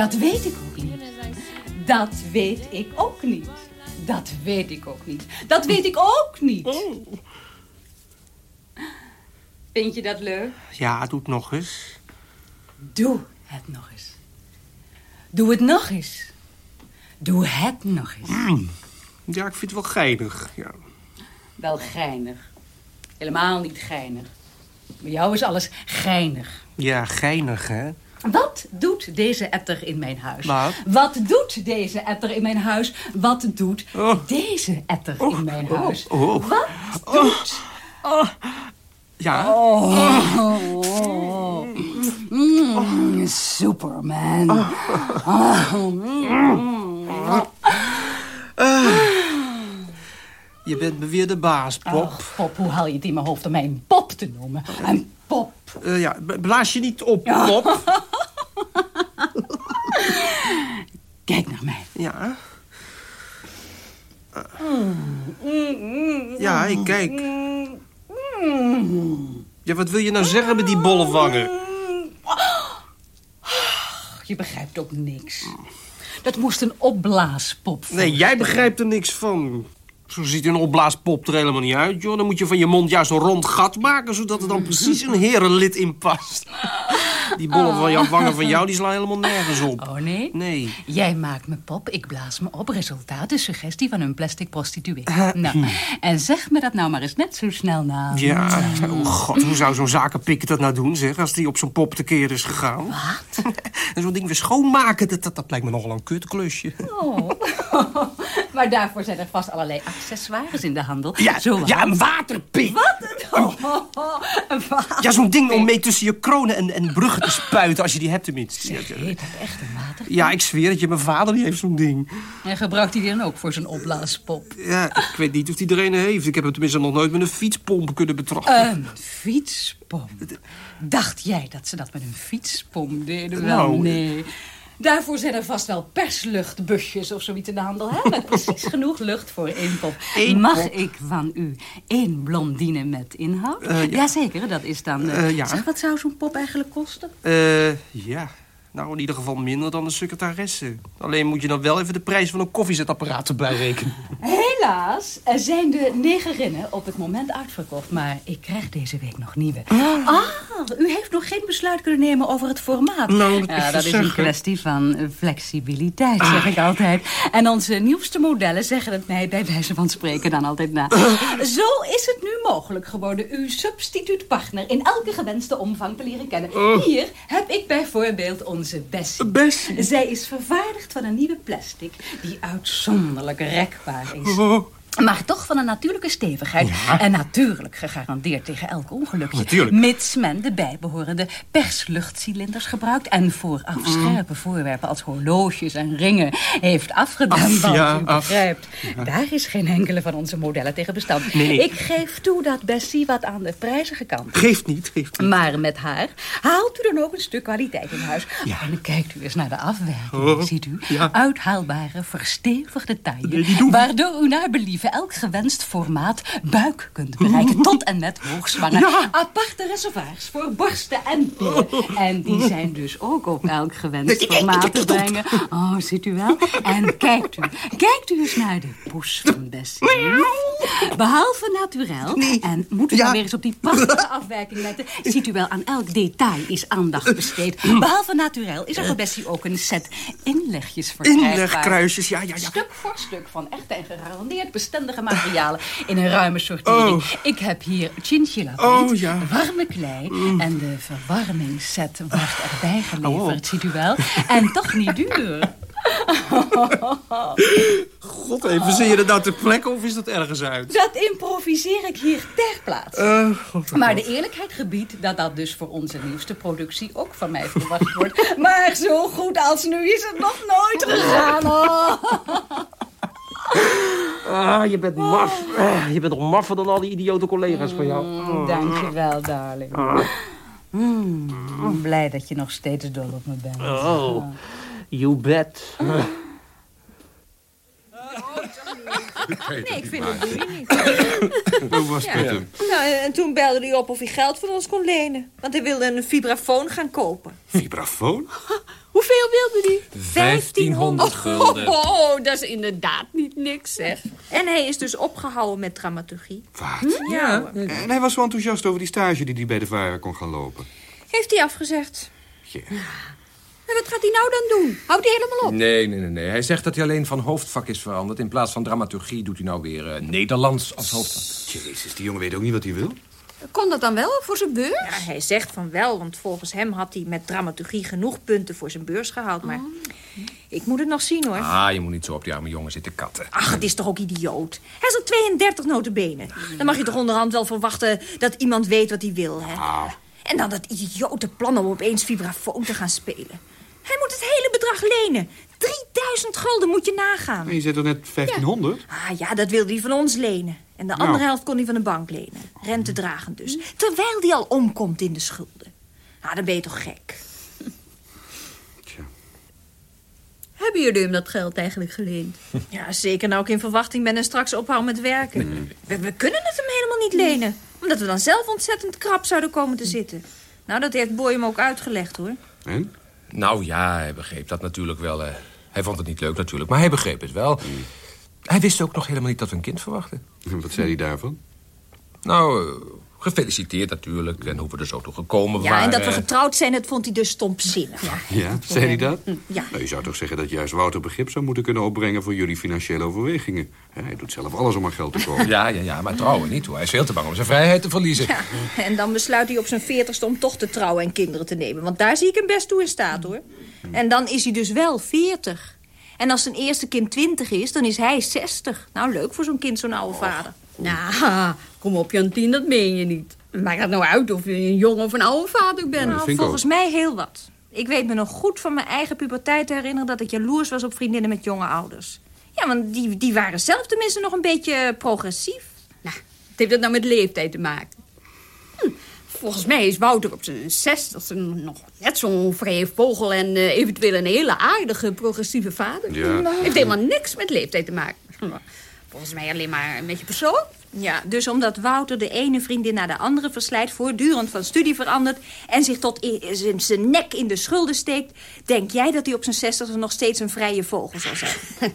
Dat weet ik ook niet. Dat weet ik ook niet. Dat weet ik ook niet. Dat weet ik ook niet. Vind je dat leuk? Ja, doe het nog eens. Doe het nog eens. Doe het nog eens. Doe het nog eens. Ja, ik vind het wel geinig. Ja. Wel geinig. Helemaal niet geinig. Bij jou is alles geinig. ja, geinig, hè? Wat doet deze etter in mijn huis? Wat? doet deze etter in mijn huis? Wat doet Oh. deze etter in mijn oh, huis? oh. Wat doet... Ja. Oh. Mm, Superman. Oh. Mm. Je bent me weer de baas, Pop. Pop, hoe haal je het in mijn hoofd om mij een pop te noemen? Een pop. Eh, ja, blaas je niet op, Pop. Kijk naar mij. Ja. Ja, ik kijk. Ja, wat wil je nou zeggen met die bolle wangen? Je begrijpt ook niks. Dat moest een opblaaspop Nee, jij begrijpt er niks van. Zo ziet een opblaaspop er helemaal niet uit, joh. Dan moet je van je mond juist een rond gat maken... zodat er dan precies een herenlid in past. Die bollen van jouw wangen van jou, die slaan helemaal nergens op. Oh, nee? Nee. Jij maakt me pop, ik blaas me op. Resultaat de suggestie van een plastic prostituee. Nou, hm. en zeg me dat nou maar eens net zo snel na. Ja, oh god, hoe zou zo'n zakenpik dat nou doen, zeg, als die op zijn pop tekeer is gegaan? Wat? en zo'n ding weer schoonmaken, dat, dat, dat lijkt me nogal een kutklusje. Oh. maar daarvoor zijn er vast allerlei accessoires in de handel. Ja, Zoals- ja, een waterpik. Wat? Oh, een water- Ja, zo'n ding om mee tussen je kronen en, en bruggen te spuiten, als je die hebt tenminste. Heet dat echt een water? Ja, ik zweer het je, mijn vader die heeft zo'n ding. En gebruikt hij die dan ook voor zijn opblaaspop? Ja, ik weet niet of die er een heeft. Ik heb hem tenminste nog nooit met een fietspomp kunnen betrachten. Een fietspomp? Dacht jij dat ze dat met een fietspomp deden? Wel, Nou, nee. Daarvoor zijn er vast wel persluchtbusjes of zoiets in de handel, hè? Met precies genoeg lucht voor één pop. Eén Mag pop? ik van u één blondine met inhoud? Eh, ja. Jazeker, dat is dan... eh, Eh, ja. Zeg, wat zou zo'n pop eigenlijk kosten? Eh, ja. Nou, in ieder geval minder dan de secretaresse. Alleen moet je dan wel even de prijs van een koffiezetapparaat erbij rekenen. Helaas er zijn de negerinnen op het moment uitverkocht. Maar ik krijg deze week nog nieuwe. Ah, u heeft nog geen besluit kunnen nemen over het formaat. Nou, dat ja, is dat is een kwestie van eh, flexibiliteit, zeg ik altijd. En onze nieuwste modellen zeggen het mij bij wijze van spreken dan altijd na. Zo is het nu mogelijk geworden uw substituutpartner in elke gewenste omvang te leren kennen. Oh. Hier heb ik bijvoorbeeld onze Bessie. Bessie? Zij is vervaardigd van een nieuwe plastic die uitzonderlijk rekbaar is. Oh. Maar toch van een natuurlijke stevigheid. En natuurlijk gegarandeerd tegen elk ongelukje. Natuurlijk. Mits men de bijbehorende persluchtcilinders gebruikt... en vooraf scherpe voorwerpen als horloges en ringen heeft afgedaan. Af, ja, u begrijpt, daar is geen enkele van onze modellen tegen bestand. Nee. Ik geef toe dat Bessie wat aan de prijzige kant. Geeft niet, geeft niet. Maar met haar haalt u dan ook een stuk kwaliteit in huis. En kijkt u eens naar de afwerking, Oh, ziet u. ja. Uithaalbare, verstevigde taille. Nee, Waardoor u naar believen elk gewenst formaat buik kunt bereiken. Tot en met hoogzwanger. Ja. Aparte reservoirs voor borsten en. En die zijn dus ook op elk gewenst formaat te brengen. Oh, ziet u wel? En kijkt u. Kijkt u eens naar de poes van Bessie. Behalve naturel. En moet u Ja. dan weer eens op die prachtige afwerking letten. Ziet u wel, aan elk detail is aandacht besteed. Behalve naturel is er voor Bessie ook een set inlegjes verkrijgbaar. Inlegkruisjes, ja, ja, ja. Stuk voor stuk van echte en gegarandeerd bestendige materialen in een ruime sortering. Oh. Ik heb hier chinchilla Oh, ja. warme klei en de verwarmingsset wordt erbij Oh. geleverd, ziet u wel. En toch niet duur. God, even, zie je dat nou ter plekke of is dat ergens uit? Dat improviseer ik hier ter plaatse. God, Maar de eerlijkheid gebiedt dat dat dus voor onze nieuwste productie ook van mij verwacht wordt. Maar zo goed als nu is het nog nooit gegaan. Oh. Ah, je bent maf. Ah, je bent nog maffer dan al die idiote collega's van jou. Mm, Dankjewel, darling. Ah. Mm, ik ben blij dat je nog steeds dol op me bent. Oh, you bet. Nee, ik vind het doe je niet. Hoe was het met hem? Nou, en, en toen belde hij op of hij geld van ons kon lenen. Want hij wilde een vibrafoon gaan kopen. Vibrafoon? Hoeveel wilde hij? 1500 gulden. Oh, oh, dat is inderdaad niet niks, zeg. En hij is dus opgehouden met dramaturgie. Wat? Ja. En hij was zo enthousiast over die stage die hij bij de Varen kon gaan lopen. Heeft hij afgezegd. Ja. En wat gaat hij nou dan doen? Houdt hij helemaal op? Nee, nee, nee, nee. Hij zegt dat hij alleen van hoofdvak is veranderd. In plaats van dramaturgie doet hij nou weer eh, Nederlands als hoofdvak. Jezus, die jongen weet ook niet wat hij wil. Kon dat dan wel voor zijn beurs? Ja, hij zegt van wel, want volgens hem had hij met dramaturgie genoeg punten voor zijn beurs gehaald. Maar ik moet het nog zien, hoor. Ah, je moet niet zo op die arme jongen zitten katten. Ach, het is toch ook idioot. Hij is al 32 notenbenen. Dan mag je toch onderhand wel verwachten dat iemand weet wat hij wil, hè? En dan dat idiote plan om opeens vibrafoon te gaan spelen. Hij moet het hele bedrag lenen. 3000 gulden moet je nagaan. En je zet er net 1500? Ah ja, dat wilde hij van ons lenen. En de Nou. andere helft kon hij van de bank lenen. Rentedragend dus. Terwijl hij al omkomt in de schulden. Nou, dan ben je toch gek. Hebben jullie hem dat geld eigenlijk geleend? Ja, zeker nou ik in verwachting ben en straks ophoud met werken. We, we kunnen het hem helemaal niet lenen. Omdat we dan zelf ontzettend krap zouden komen te zitten. Nou, dat heeft Boy hem ook uitgelegd, hoor. En? Nou ja, hij begreep dat natuurlijk wel. hij vond het niet leuk natuurlijk, maar hij begreep het wel. Hij wist ook nog helemaal niet dat we een kind verwachten. Wat zei hij daarvan? Nou, eh, Gefeliciteerd natuurlijk. En hoe we er zo toe gekomen Ja, waren. en dat we getrouwd zijn, dat vond hij dus stomzinnig. Ja. Ja, zei hij dat? Ja. Nou, je zou toch zeggen dat juist Wouter begrip zou moeten kunnen opbrengen... voor jullie financiële overwegingen. Hij doet zelf alles om aan geld te komen. Ja, ja, ja, maar trouwen niet hoor. Hij is veel te bang om zijn vrijheid te verliezen. Ja, en dan besluit hij op zijn veertigste om toch te trouwen en kinderen te nemen. Want daar zie ik hem best toe in staat, hoor. En dan is hij dus wel veertig. En als zijn eerste kind twintig is, dan is hij zestig. Nou, leuk voor zo'n kind, zo'n oude vader. Nou, kom op Jantien, dat meen je niet. Maakt het nou uit of je een jonge of een oude vader bent? Nou, volgens mij heel wat. Ik weet me nog goed van mijn eigen puberteit te herinneren... dat ik jaloers was op vriendinnen met jonge ouders. Ja, want die, die waren zelf tenminste nog een beetje progressief. Nou, wat heeft dat nou met leeftijd te maken? Hm, volgens mij is Wouter op zijn zestigste nog net zo'n vrije vogel... en eh, eventueel een hele aardige progressieve vader. Ja. Heeft helemaal niks met leeftijd te maken. Volgens mij alleen maar met je persoon. Ja, dus omdat Wouter de ene vriendin naar de andere verslijt... voortdurend van studie verandert... en zich tot zijn- zijn nek in de schulden steekt... denk jij dat hij op zijn zestigste nog steeds een vrije vogel zal zijn?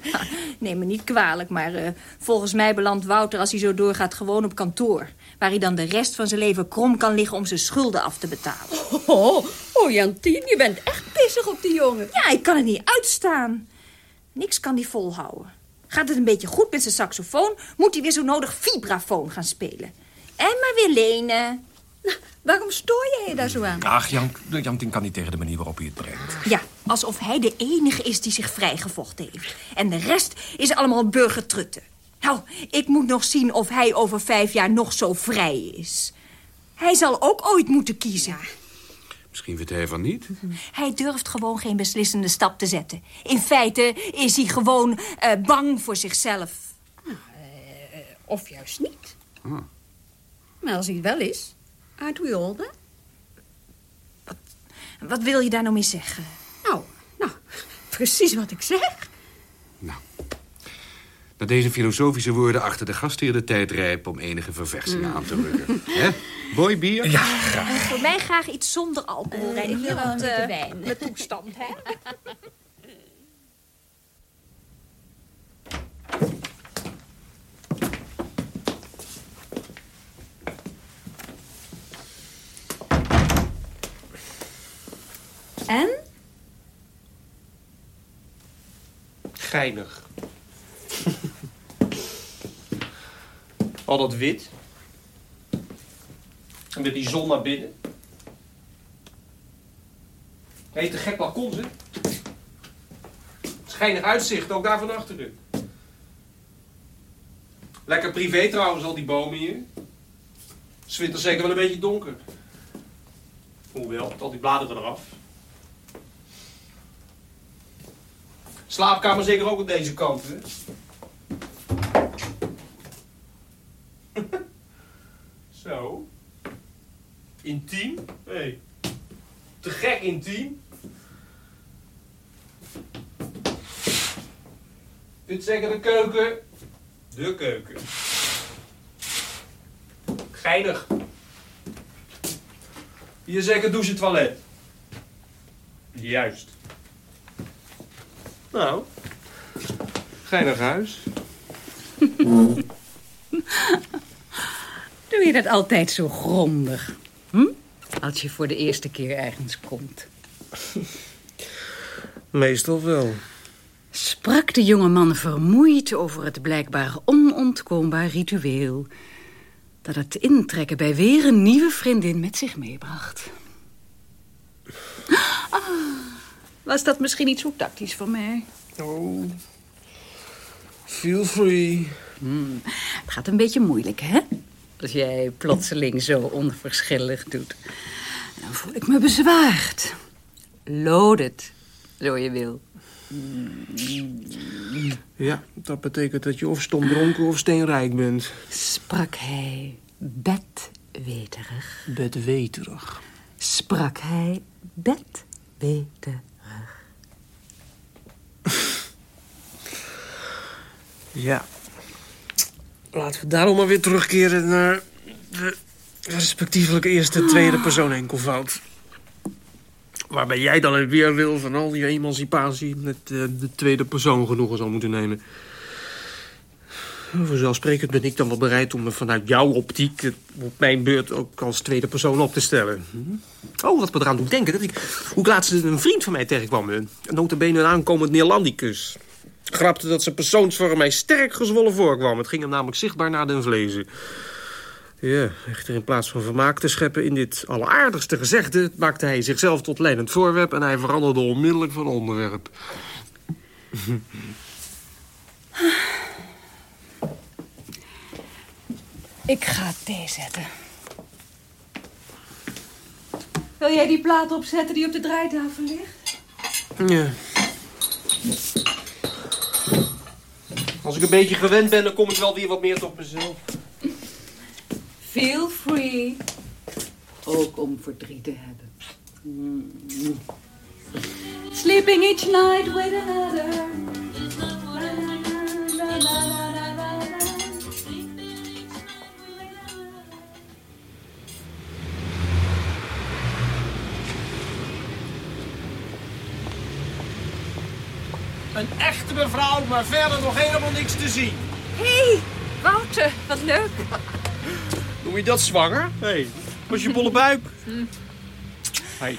Neem me niet kwalijk, maar eh, volgens mij belandt Wouter... als hij zo doorgaat gewoon op kantoor... waar hij dan de rest van zijn leven krom kan liggen... om zijn schulden af te betalen. Oh, oh Jantien, je bent echt pissig op die jongen. Ja, ik kan het niet uitstaan. Niks kan die volhouden. Gaat het een beetje goed met zijn saxofoon... moet hij weer zo nodig vibrafoon gaan spelen. En maar weer lenen. Waarom stoor jij je daar zo aan? Ach, Jan, Jantien kan niet tegen de manier waarop hij het brengt. Ja, alsof hij de enige is die zich vrijgevochten heeft. En de rest is allemaal burgertrutten. Nou, ik moet nog zien of hij over vijf jaar nog zo vrij is. Hij zal ook ooit moeten kiezen. Misschien vindt hij van niet. Hij durft gewoon geen beslissende stap te zetten. In feite is hij gewoon eh, bang voor zichzelf. Of juist niet. Ah. Maar als hij het wel is, aren't we all that? Wat wil je daar nou mee zeggen? Nou, nou, precies wat ik zeg. Na deze filosofische woorden achter de gastheer de tijd rijp... om enige verversing aan te rukken. Hè? Boy, bier? Ja, En voor mij graag iets zonder alcohol, Reinier, want eh, wijn. met toestand, hè? En? Geinig. Al dat wit. En met die zon naar binnen. Heet te gek balkon, hè? Schijnig uitzicht, ook daar van achteren. Lekker privé trouwens, al die bomen hier. Zwinter zeker wel een beetje donker. Hoewel, al die bladeren eraf. Slaapkamer zeker ook aan deze kant, hè? Zo. Intiem? Hé. Hey. Te gek intiem. Dit zeggen de keuken. De keuken. Geinig. Hier zeggen douche toilet. Juist. Nou. Geinig huis. Doe je dat altijd zo grondig? Hm? Als je voor de eerste keer ergens komt. Meestal wel. Sprak de jonge man vermoeid over het blijkbaar onontkoombaar ritueel... dat het intrekken bij weer een nieuwe vriendin met zich meebracht. Ah, was dat misschien iets zo tactisch voor mij? Oh. Feel free. Hmm, het gaat een beetje moeilijk, hè? Als jij plotseling zo onverschillig doet. Dan voel ik me bezwaard. Loaded, zo je wil. Ja, dat betekent dat je of stom dronken of steenrijk bent. Sprak hij bedweterig. Bedweterig. Sprak hij bedweterig. Ja. Laten we daarom maar weer terugkeren naar de respectievelijk eerste en tweede persoon enkelvoud. Waarbij jij dan in weerwil van al je emancipatie met eh, de tweede persoon genoegen zal moeten nemen. Vanzelfsprekend ben ik dan wel bereid om me vanuit jouw optiek... het op mijn beurt ook als tweede persoon op te stellen. Hm? Oh, wat me eraan doet denken dat ik... Hoe ik laatst een vriend van mij tegenkwam. Een notabene een aankomend Neerlandicus. Grapte dat zijn persoonsvorm mij sterk gezwollen voorkwam. Het ging hem namelijk zichtbaar naar den vlezen. Ja, echter in plaats van vermaak te scheppen in dit alleraardigste gezegde... maakte hij zichzelf tot leidend voorwerp... en hij veranderde onmiddellijk van onderwerp. Ik ga thee zetten. Wil jij die plaat opzetten die op de draaitafel ligt? Ja. Als ik een beetje gewend ben, dan kom ik wel weer wat meer tot mezelf. Feel free. Ook om verdriet te hebben. Sleeping each night with another. Een echte mevrouw, maar verder nog helemaal niks te zien. Hé, hey, Wouter, wat leuk. Noem je dat zwanger? Hé, hey, was je bolle buik? Hey.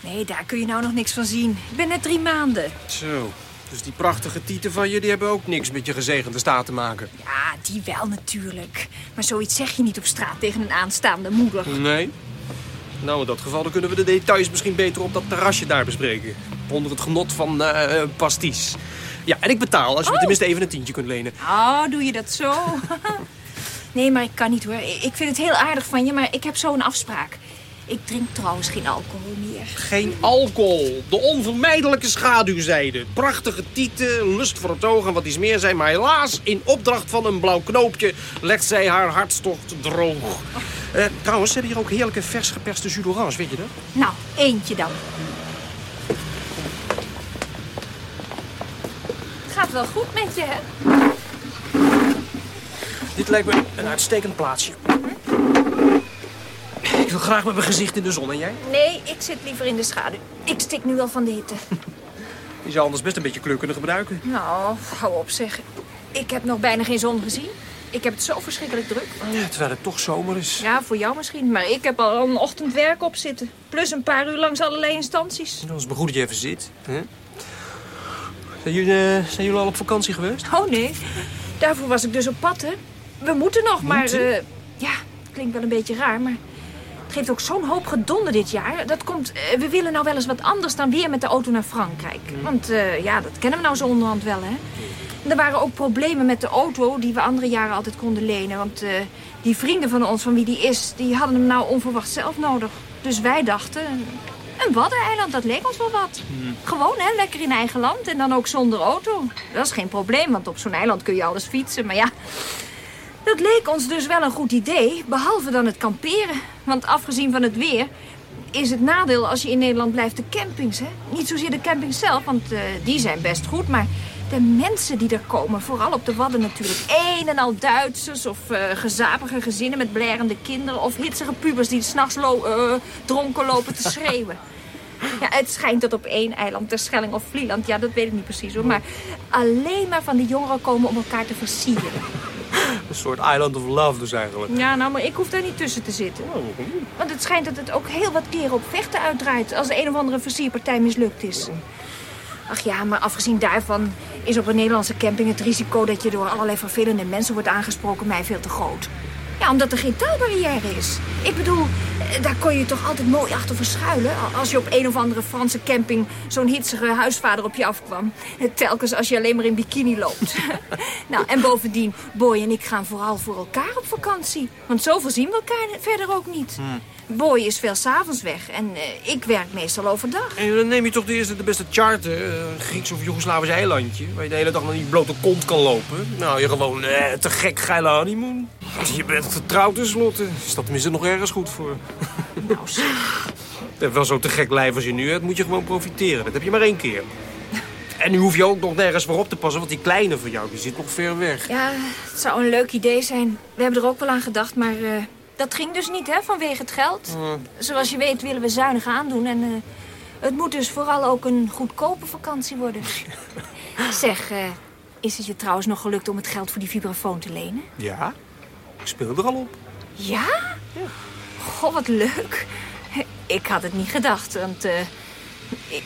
Nee, daar kun je nou nog niks van zien. Ik ben net drie maanden. Zo, dus die prachtige tieten van je... die hebben ook niks met je gezegende staat te maken. Ja, die wel natuurlijk. Maar zoiets zeg je niet op straat tegen een aanstaande moeder. Nee? Nou, in dat geval dan kunnen we de details misschien beter op dat terrasje daar bespreken. Onder het genot van eh pasties. Ja, en ik betaal als je me Oh. tenminste even een tientje kunt lenen. Oh, doe je dat zo? nee, maar ik kan niet hoor. Ik vind het heel aardig van je, maar ik heb zo een afspraak. Ik drink trouwens geen alcohol meer. Geen alcohol. De onvermijdelijke schaduwzijde. Prachtige tieten, lust voor het oog en wat iets meer zijn. Maar helaas, in opdracht van een blauw knoopje legt zij haar hartstocht droog. Eh, trouwens, ze hebben hier ook heerlijke vers geperste jus d'orange, weet je dat? Nou, eentje dan. Gaat wel goed met je, hè? Dit lijkt me een uitstekend plaatsje. Ik wil graag met mijn gezicht in de zon. En jij? Nee, ik zit liever in de schaduw. Ik stik nu al van de hitte. Je zou anders best een beetje kleur kunnen gebruiken. Nou, hou op zeg. Ik heb nog bijna geen zon gezien. Ik heb het zo verschrikkelijk druk. Ja, terwijl het toch zomer is. Ja, voor jou misschien. Maar ik heb al een ochtend werk op zitten. Plus een paar uur langs allerlei instanties. Dan is het goed dat je even zit. Hè? Zijn, jullie, eh, zijn jullie al op vakantie geweest? Oh nee, daarvoor was ik dus op pad, hè. We moeten nog, maar... Eh, ja, klinkt wel een beetje raar, maar... Het geeft ook zo'n hoop gedonder dit jaar. Dat komt... eh, we willen nou wel eens wat anders dan weer met de auto naar Frankrijk. Want ja, dat kennen we nou zo onderhand wel, hè. Er waren ook problemen met de auto die we andere jaren altijd konden lenen. Want die vrienden van ons, van wie die is, die hadden hem nou onverwacht zelf nodig. Dus wij dachten, een waddeneiland, dat leek ons wel wat. Gewoon, hè, lekker in eigen land en dan ook zonder auto. Dat is geen probleem, want op zo'n eiland kun je alles fietsen. Maar ja, dat leek ons dus wel een goed idee, behalve dan het kamperen. Want afgezien van het weer is het nadeel als je in Nederland blijft de campings. Hè? Niet zozeer de campings zelf, want eh, die zijn best goed, maar... De mensen die er komen, vooral op de Wadden natuurlijk. Een en al Duitsers of eh, gezapige gezinnen met blerende kinderen... of hitsige pubers die s'nachts lo eh, dronken lopen te schreeuwen. Ja, het schijnt dat op één eiland, Terschelling of Vlieland... ja, dat weet ik niet precies hoor... maar alleen maar van die jongeren komen om elkaar te versieren. Een soort island of love dus eigenlijk. Ja, nou, maar ik hoef daar niet tussen te zitten. Want het schijnt dat het ook heel wat keren op vechten uitdraait... als de een of andere versierpartij mislukt is. Ach ja, maar afgezien daarvan is op een Nederlandse camping het risico... dat je door allerlei vervelende mensen wordt aangesproken mij veel te groot. Ja, omdat er geen taalbarrière is. Ik bedoel, eh, daar kon je toch altijd mooi achter verschuilen... als je op een of andere Franse camping zo'n hitsige huisvader op je afkwam. Telkens als je alleen maar in bikini loopt. nou, en bovendien, Boy en ik gaan vooral voor elkaar op vakantie. Want zoveel zien we elkaar verder ook niet. Boy is veel s'avonds weg en eh, ik werk meestal overdag. En dan neem je toch de eerste de beste charter, eh, een Grieks of Joegoslavisch eilandje... waar je de hele dag naar die blote kont kan lopen. Nou, je gewoon eh, te gek geile honeymoon. Je bent getrouwd tenslotte. Is dat tenminste nog ergens goed voor? Nou, hebt wel zo'n te gek lijf als je nu hebt, moet je gewoon profiteren. Dat heb je maar één keer. En nu hoef je ook nog nergens voor op te passen, want die kleine van jou die zit nog ver weg. Ja, het zou een leuk idee zijn. We hebben er ook wel aan gedacht, maar eh, dat ging dus niet, hè, vanwege het geld. Zoals je weet willen we zuinig aandoen en eh, het moet dus vooral ook een goedkope vakantie worden. zeg, eh, Is het je trouwens nog gelukt om het geld voor die vibrafoon te lenen? Ja, ik speel er al op. Ja? Goh, wat leuk. Ik had het niet gedacht, want eh,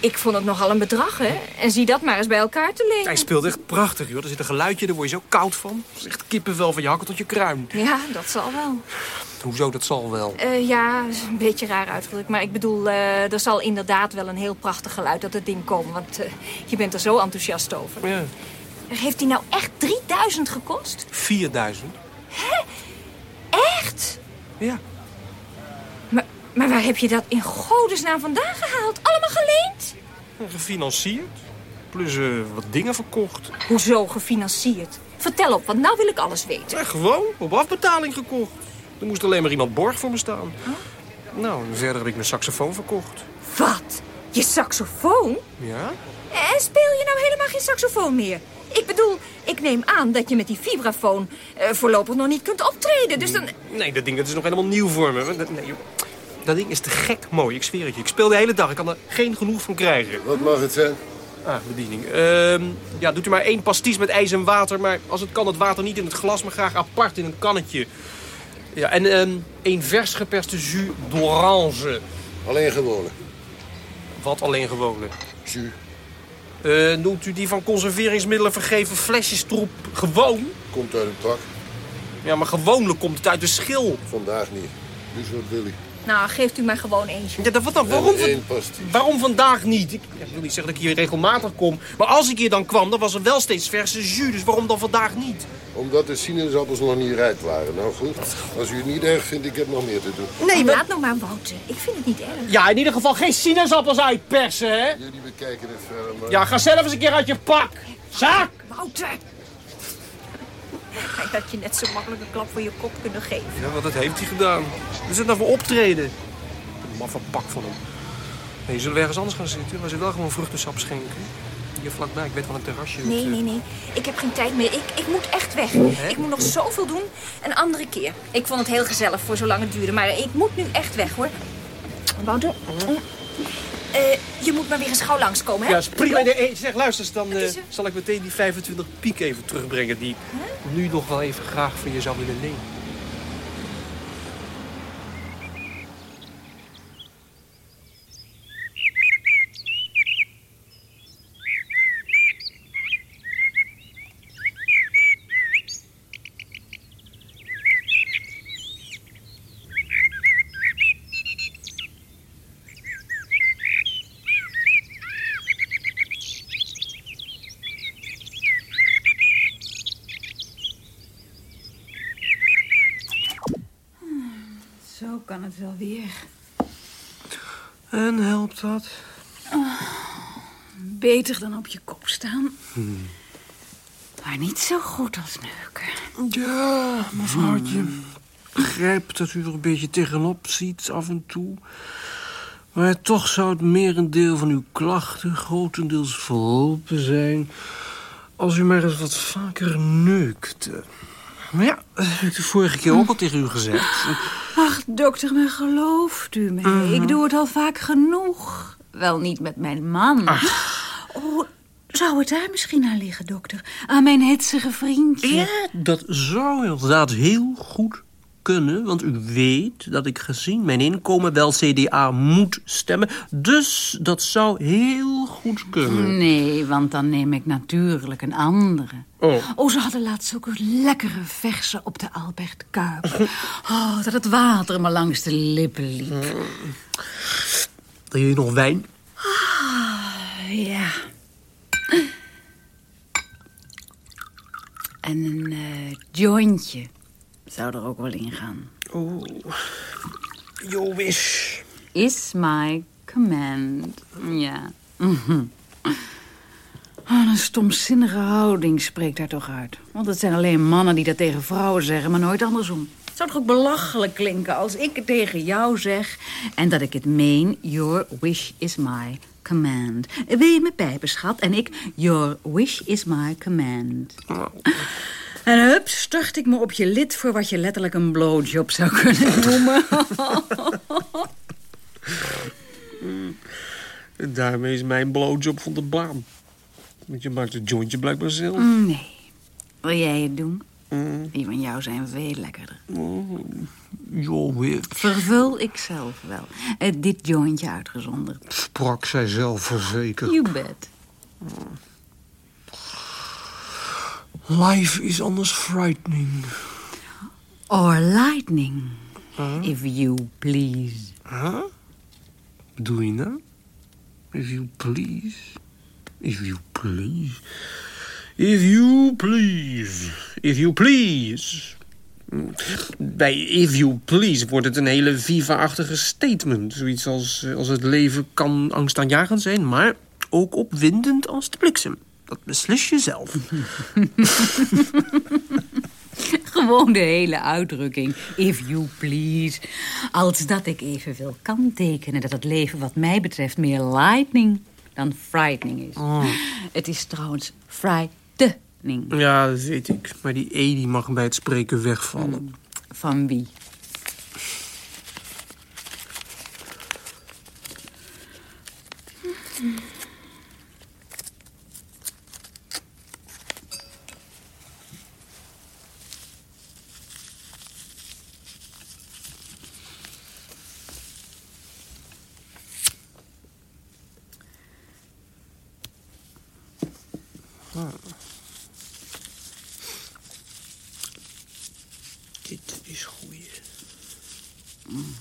ik vond het nogal een bedrag, hè? En zie dat maar eens bij elkaar te lenen. Hij speelt echt prachtig, joh. Er zit een geluidje, daar word je zo koud van. Het is echt kippenvel van je hakken tot je kruin. Ja, dat zal wel. Hoezo, dat zal wel. Eh, ja, een beetje raar uitgedrukt. Maar ik bedoel, eh, er zal inderdaad wel een heel prachtig geluid uit het ding komen. Want eh, je bent er zo enthousiast over. Ja, Heeft die nou echt 3000 gekost? 4000. Echt? Ja. Maar, waar heb je dat in godesnaam vandaan gehaald? Allemaal geleend? En Gefinancierd. Plus eh, wat dingen verkocht. Hoezo gefinancierd? Vertel op, want nou wil ik alles weten. Ja, gewoon, op afbetaling gekocht. Er moest alleen maar iemand borg voor me staan. Nou, verder heb ik mijn saxofoon verkocht. Wat? Je saxofoon? Ja? En speel je nou helemaal geen saxofoon meer? Ik bedoel, ik neem aan dat je met die vibrafoon eh, voorlopig nog niet kunt optreden. Dus dan... Nee, dat ding dat is nog helemaal nieuw voor me. Nee, joh. Dat ding is te gek mooi, ik zweer het je. Ik speel de hele dag, ik kan er geen genoeg van krijgen. Wat mag het zijn? Ah, bediening. Ehm, ja, doet u maar één pasties met ijs en water. Maar als het kan, het water niet in het glas, maar graag apart in een kannetje. Ja, en ehm één vers geperste jus d'orange. Alleen gewone. Wat alleen gewone? Jus. Eh, noemt u die van conserveringsmiddelen vergeven flesjestroep gewoon? Komt uit het pak. Ja, maar gewoonlijk komt het uit de schil. Vandaag niet. Dus wat wil ik? Nou, geeft u maar gewoon eentje. Ja, dat, wat dan? Waarom, waarom vandaag niet? Ik, wil niet zeggen dat ik hier regelmatig kom. Maar als ik hier dan kwam, dan was er wel steeds verse jus. Dus waarom dan vandaag niet? Omdat de sinaasappels nog niet rijp waren. Nou goed, als u het niet erg vindt, ik heb nog meer te doen. Nee, laat nog maar, Wouter. Ik vind het niet erg. Ja, in ieder geval geen sinaasappels uitpersen, hè? Jullie bekijken het verder, maar... Ja, ga zelf eens een keer uit je pak. Zaak! Wouter! Kijk, dat je net zo makkelijk een klap voor je kop kunnen geven. Ja, wat dat heeft hij gedaan. Is het nou voor optreden? Een maffe pak van hem. Nee, zullen we ergens anders gaan zitten? Waar ze wel gewoon vruchtensap schenken? Hier vlakbij, ik weet wel een terrasje. Nee, eh, nee, nee. Ik heb geen tijd meer. Ik, ik moet echt weg. Ik moet nog zoveel doen. Een andere keer. Ik vond het heel gezellig voor zolang het duurde. Maar ik moet nu echt weg, hoor. Wouter? Eh, je moet maar weer eens gauw langskomen, hè? Ja, is prima. Nee, hey, zeg, luister eens, dan eh, zal ik meteen die 25 piek even terugbrengen... die ik nu nog wel even graag van je zou willen lenen. Zo kan het wel weer. En helpt dat? Beter dan op je kop staan. Maar niet zo goed als neuken. Ja, mevrouwtje. Ik begrijp dat u er een beetje tegenop ziet af en toe. Maar toch zou het merendeel van uw klachten grotendeels verholpen zijn... als u maar eens wat vaker neukte. Maar ja, dat heb ik de vorige keer ook al tegen u gezegd. Ach, dokter, maar gelooft u me? Ik doe het al vaak genoeg. Wel niet met mijn man. Oh, zou het daar misschien aan liggen, dokter? Aan mijn hitsige vriendje? Ja, dat zou inderdaad heel goed kunnen. Want u weet dat ik gezien mijn inkomen wel CDA moet stemmen. Dus dat zou heel goed kunnen. Nee, want dan neem ik natuurlijk een andere. Oh. Oh, ze hadden laatst ook een lekkere verse op de Albert Kuip. Oh, dat het water me langs de lippen liep. Wil je nog wijn? Ah, ja. En een eh, jointje zou er ook wel in gaan. Oh, your wish. Is my command. Ja. Oh, een stomzinnige houding spreekt daar toch uit. Want het zijn alleen mannen die dat tegen vrouwen zeggen, maar nooit andersom. Het zou toch ook belachelijk klinken als ik het tegen jou zeg... en dat ik het meen, your wish is my command. Wil je me pijpen, schat? En ik, your wish is my command. En hup, stort ik me op je lid voor wat je letterlijk een blowjob zou kunnen noemen. En daarmee is mijn blowjob van de baan. Want je maakt het jointje blijkbaar zelf. Mm, Nee. Wil jij het doen? Mm. Die van jou zijn veel lekkerder. Oh, joh, weer. Vervul ik zelf wel. Eh, dit jointje uitgezonderd. Sprak zij zelf verzekerd. You bet. Life is anders frightening. Or lightning, if you please. Huh? Bedoel je nou? If you please. If you please. If you please. If you please. Bij if you please wordt het een hele Viva-achtige statement. Zoiets als, eh, als het leven kan angstaanjagend zijn, maar ook opwindend als de bliksem. Dat beslis je zelf. Gewoon de hele uitdrukking, if you please. Als dat ik even wil kanttekenen dat het leven wat mij betreft meer lightning dan frightening is. Het is trouwens frightening. Ja, dat weet ik. Maar die E die mag bij het spreken wegvallen. Van wie? Dit is goeie. Mm.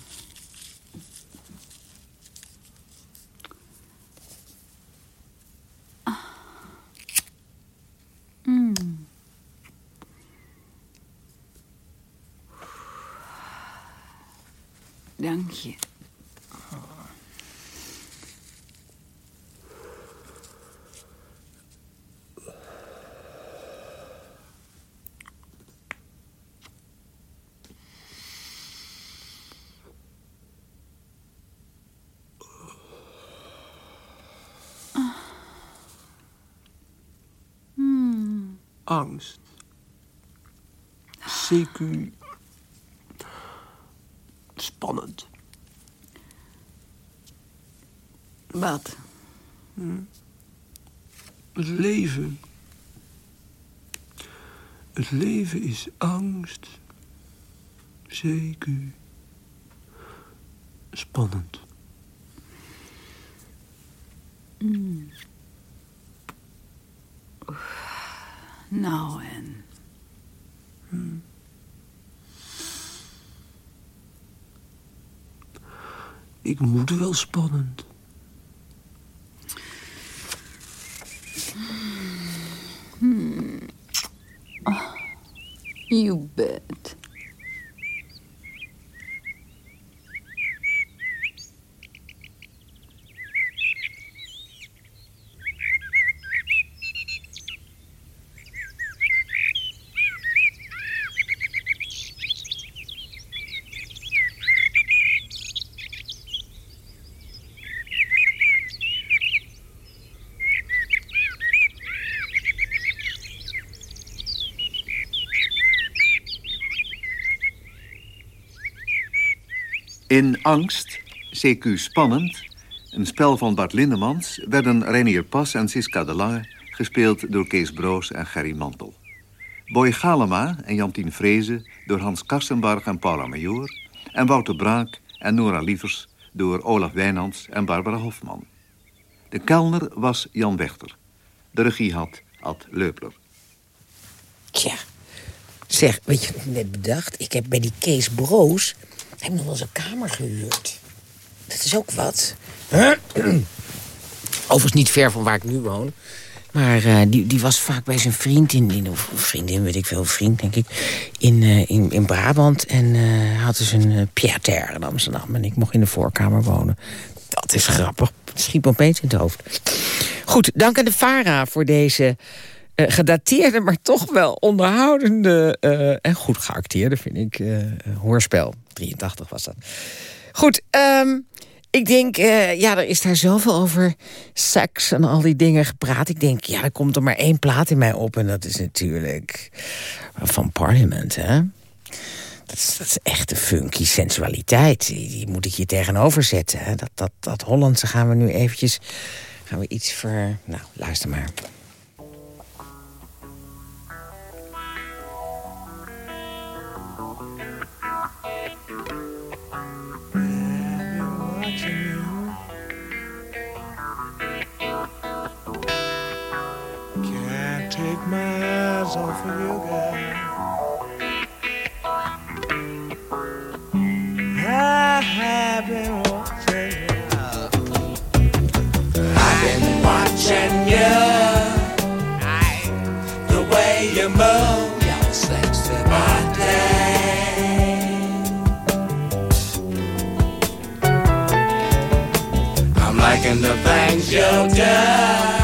Dank je. Angst. CQ. Spannend. Wat? Hm. Het leven. Het leven is angst. CQ. Spannend. Mm. Nou en? Ik moet wel spannend. Hmm. Oh, you bet. In Angst, CQ Spannend, een spel van Bart Lindemans... werden Reinier Pas en Siska de Lange gespeeld door Kees Broos en Gerry Mantel. Boy Galema en Jantien Vrezen door Hans Karsenbarg en Paula Major... en Wouter Braak en Nora Lievers door Olaf Wijnands en Barbara Hofman. De kelner was Jan Wechter. De regie had Ad Leupler. Tja, zeg, weet je net bedacht? Ik heb bij die Kees Broos heb ik nog wel eens een kamer gehuurd. Dat is ook wat. Overigens niet ver van waar ik nu woon. Maar eh, die, die was vaak bij zijn vriend, in, in, of vriendin, weet ik veel, vriend denk ik, in, eh, in, in Brabant. En hij had dus een uh, Pierre in Amsterdam. En ik mocht in de voorkamer wonen. Dat is grappig. Het schiet me opeens in het hoofd. Goed, dank aan de VARA voor deze gedateerde, maar toch wel onderhoudende... eh, en goed geacteerde, vind ik, eh, hoorspel. 83 was dat. Goed, ehm, ik denk, eh, ja, er is daar zoveel over seks en al die dingen gepraat. Ik denk, ja, er komt er maar één plaat in mij op. En dat is natuurlijk van Parliament, hè? Dat is, is echte funky sensualiteit. Die, moet ik je tegenover zetten. Hè? Dat, dat, dat Hollandse gaan we nu eventjes... Gaan we iets ver... Nou, luister maar. take my eyes off of you, girl. I have been watching you. I've been watching you. The way you move, your sexy. I'm liking the things you do.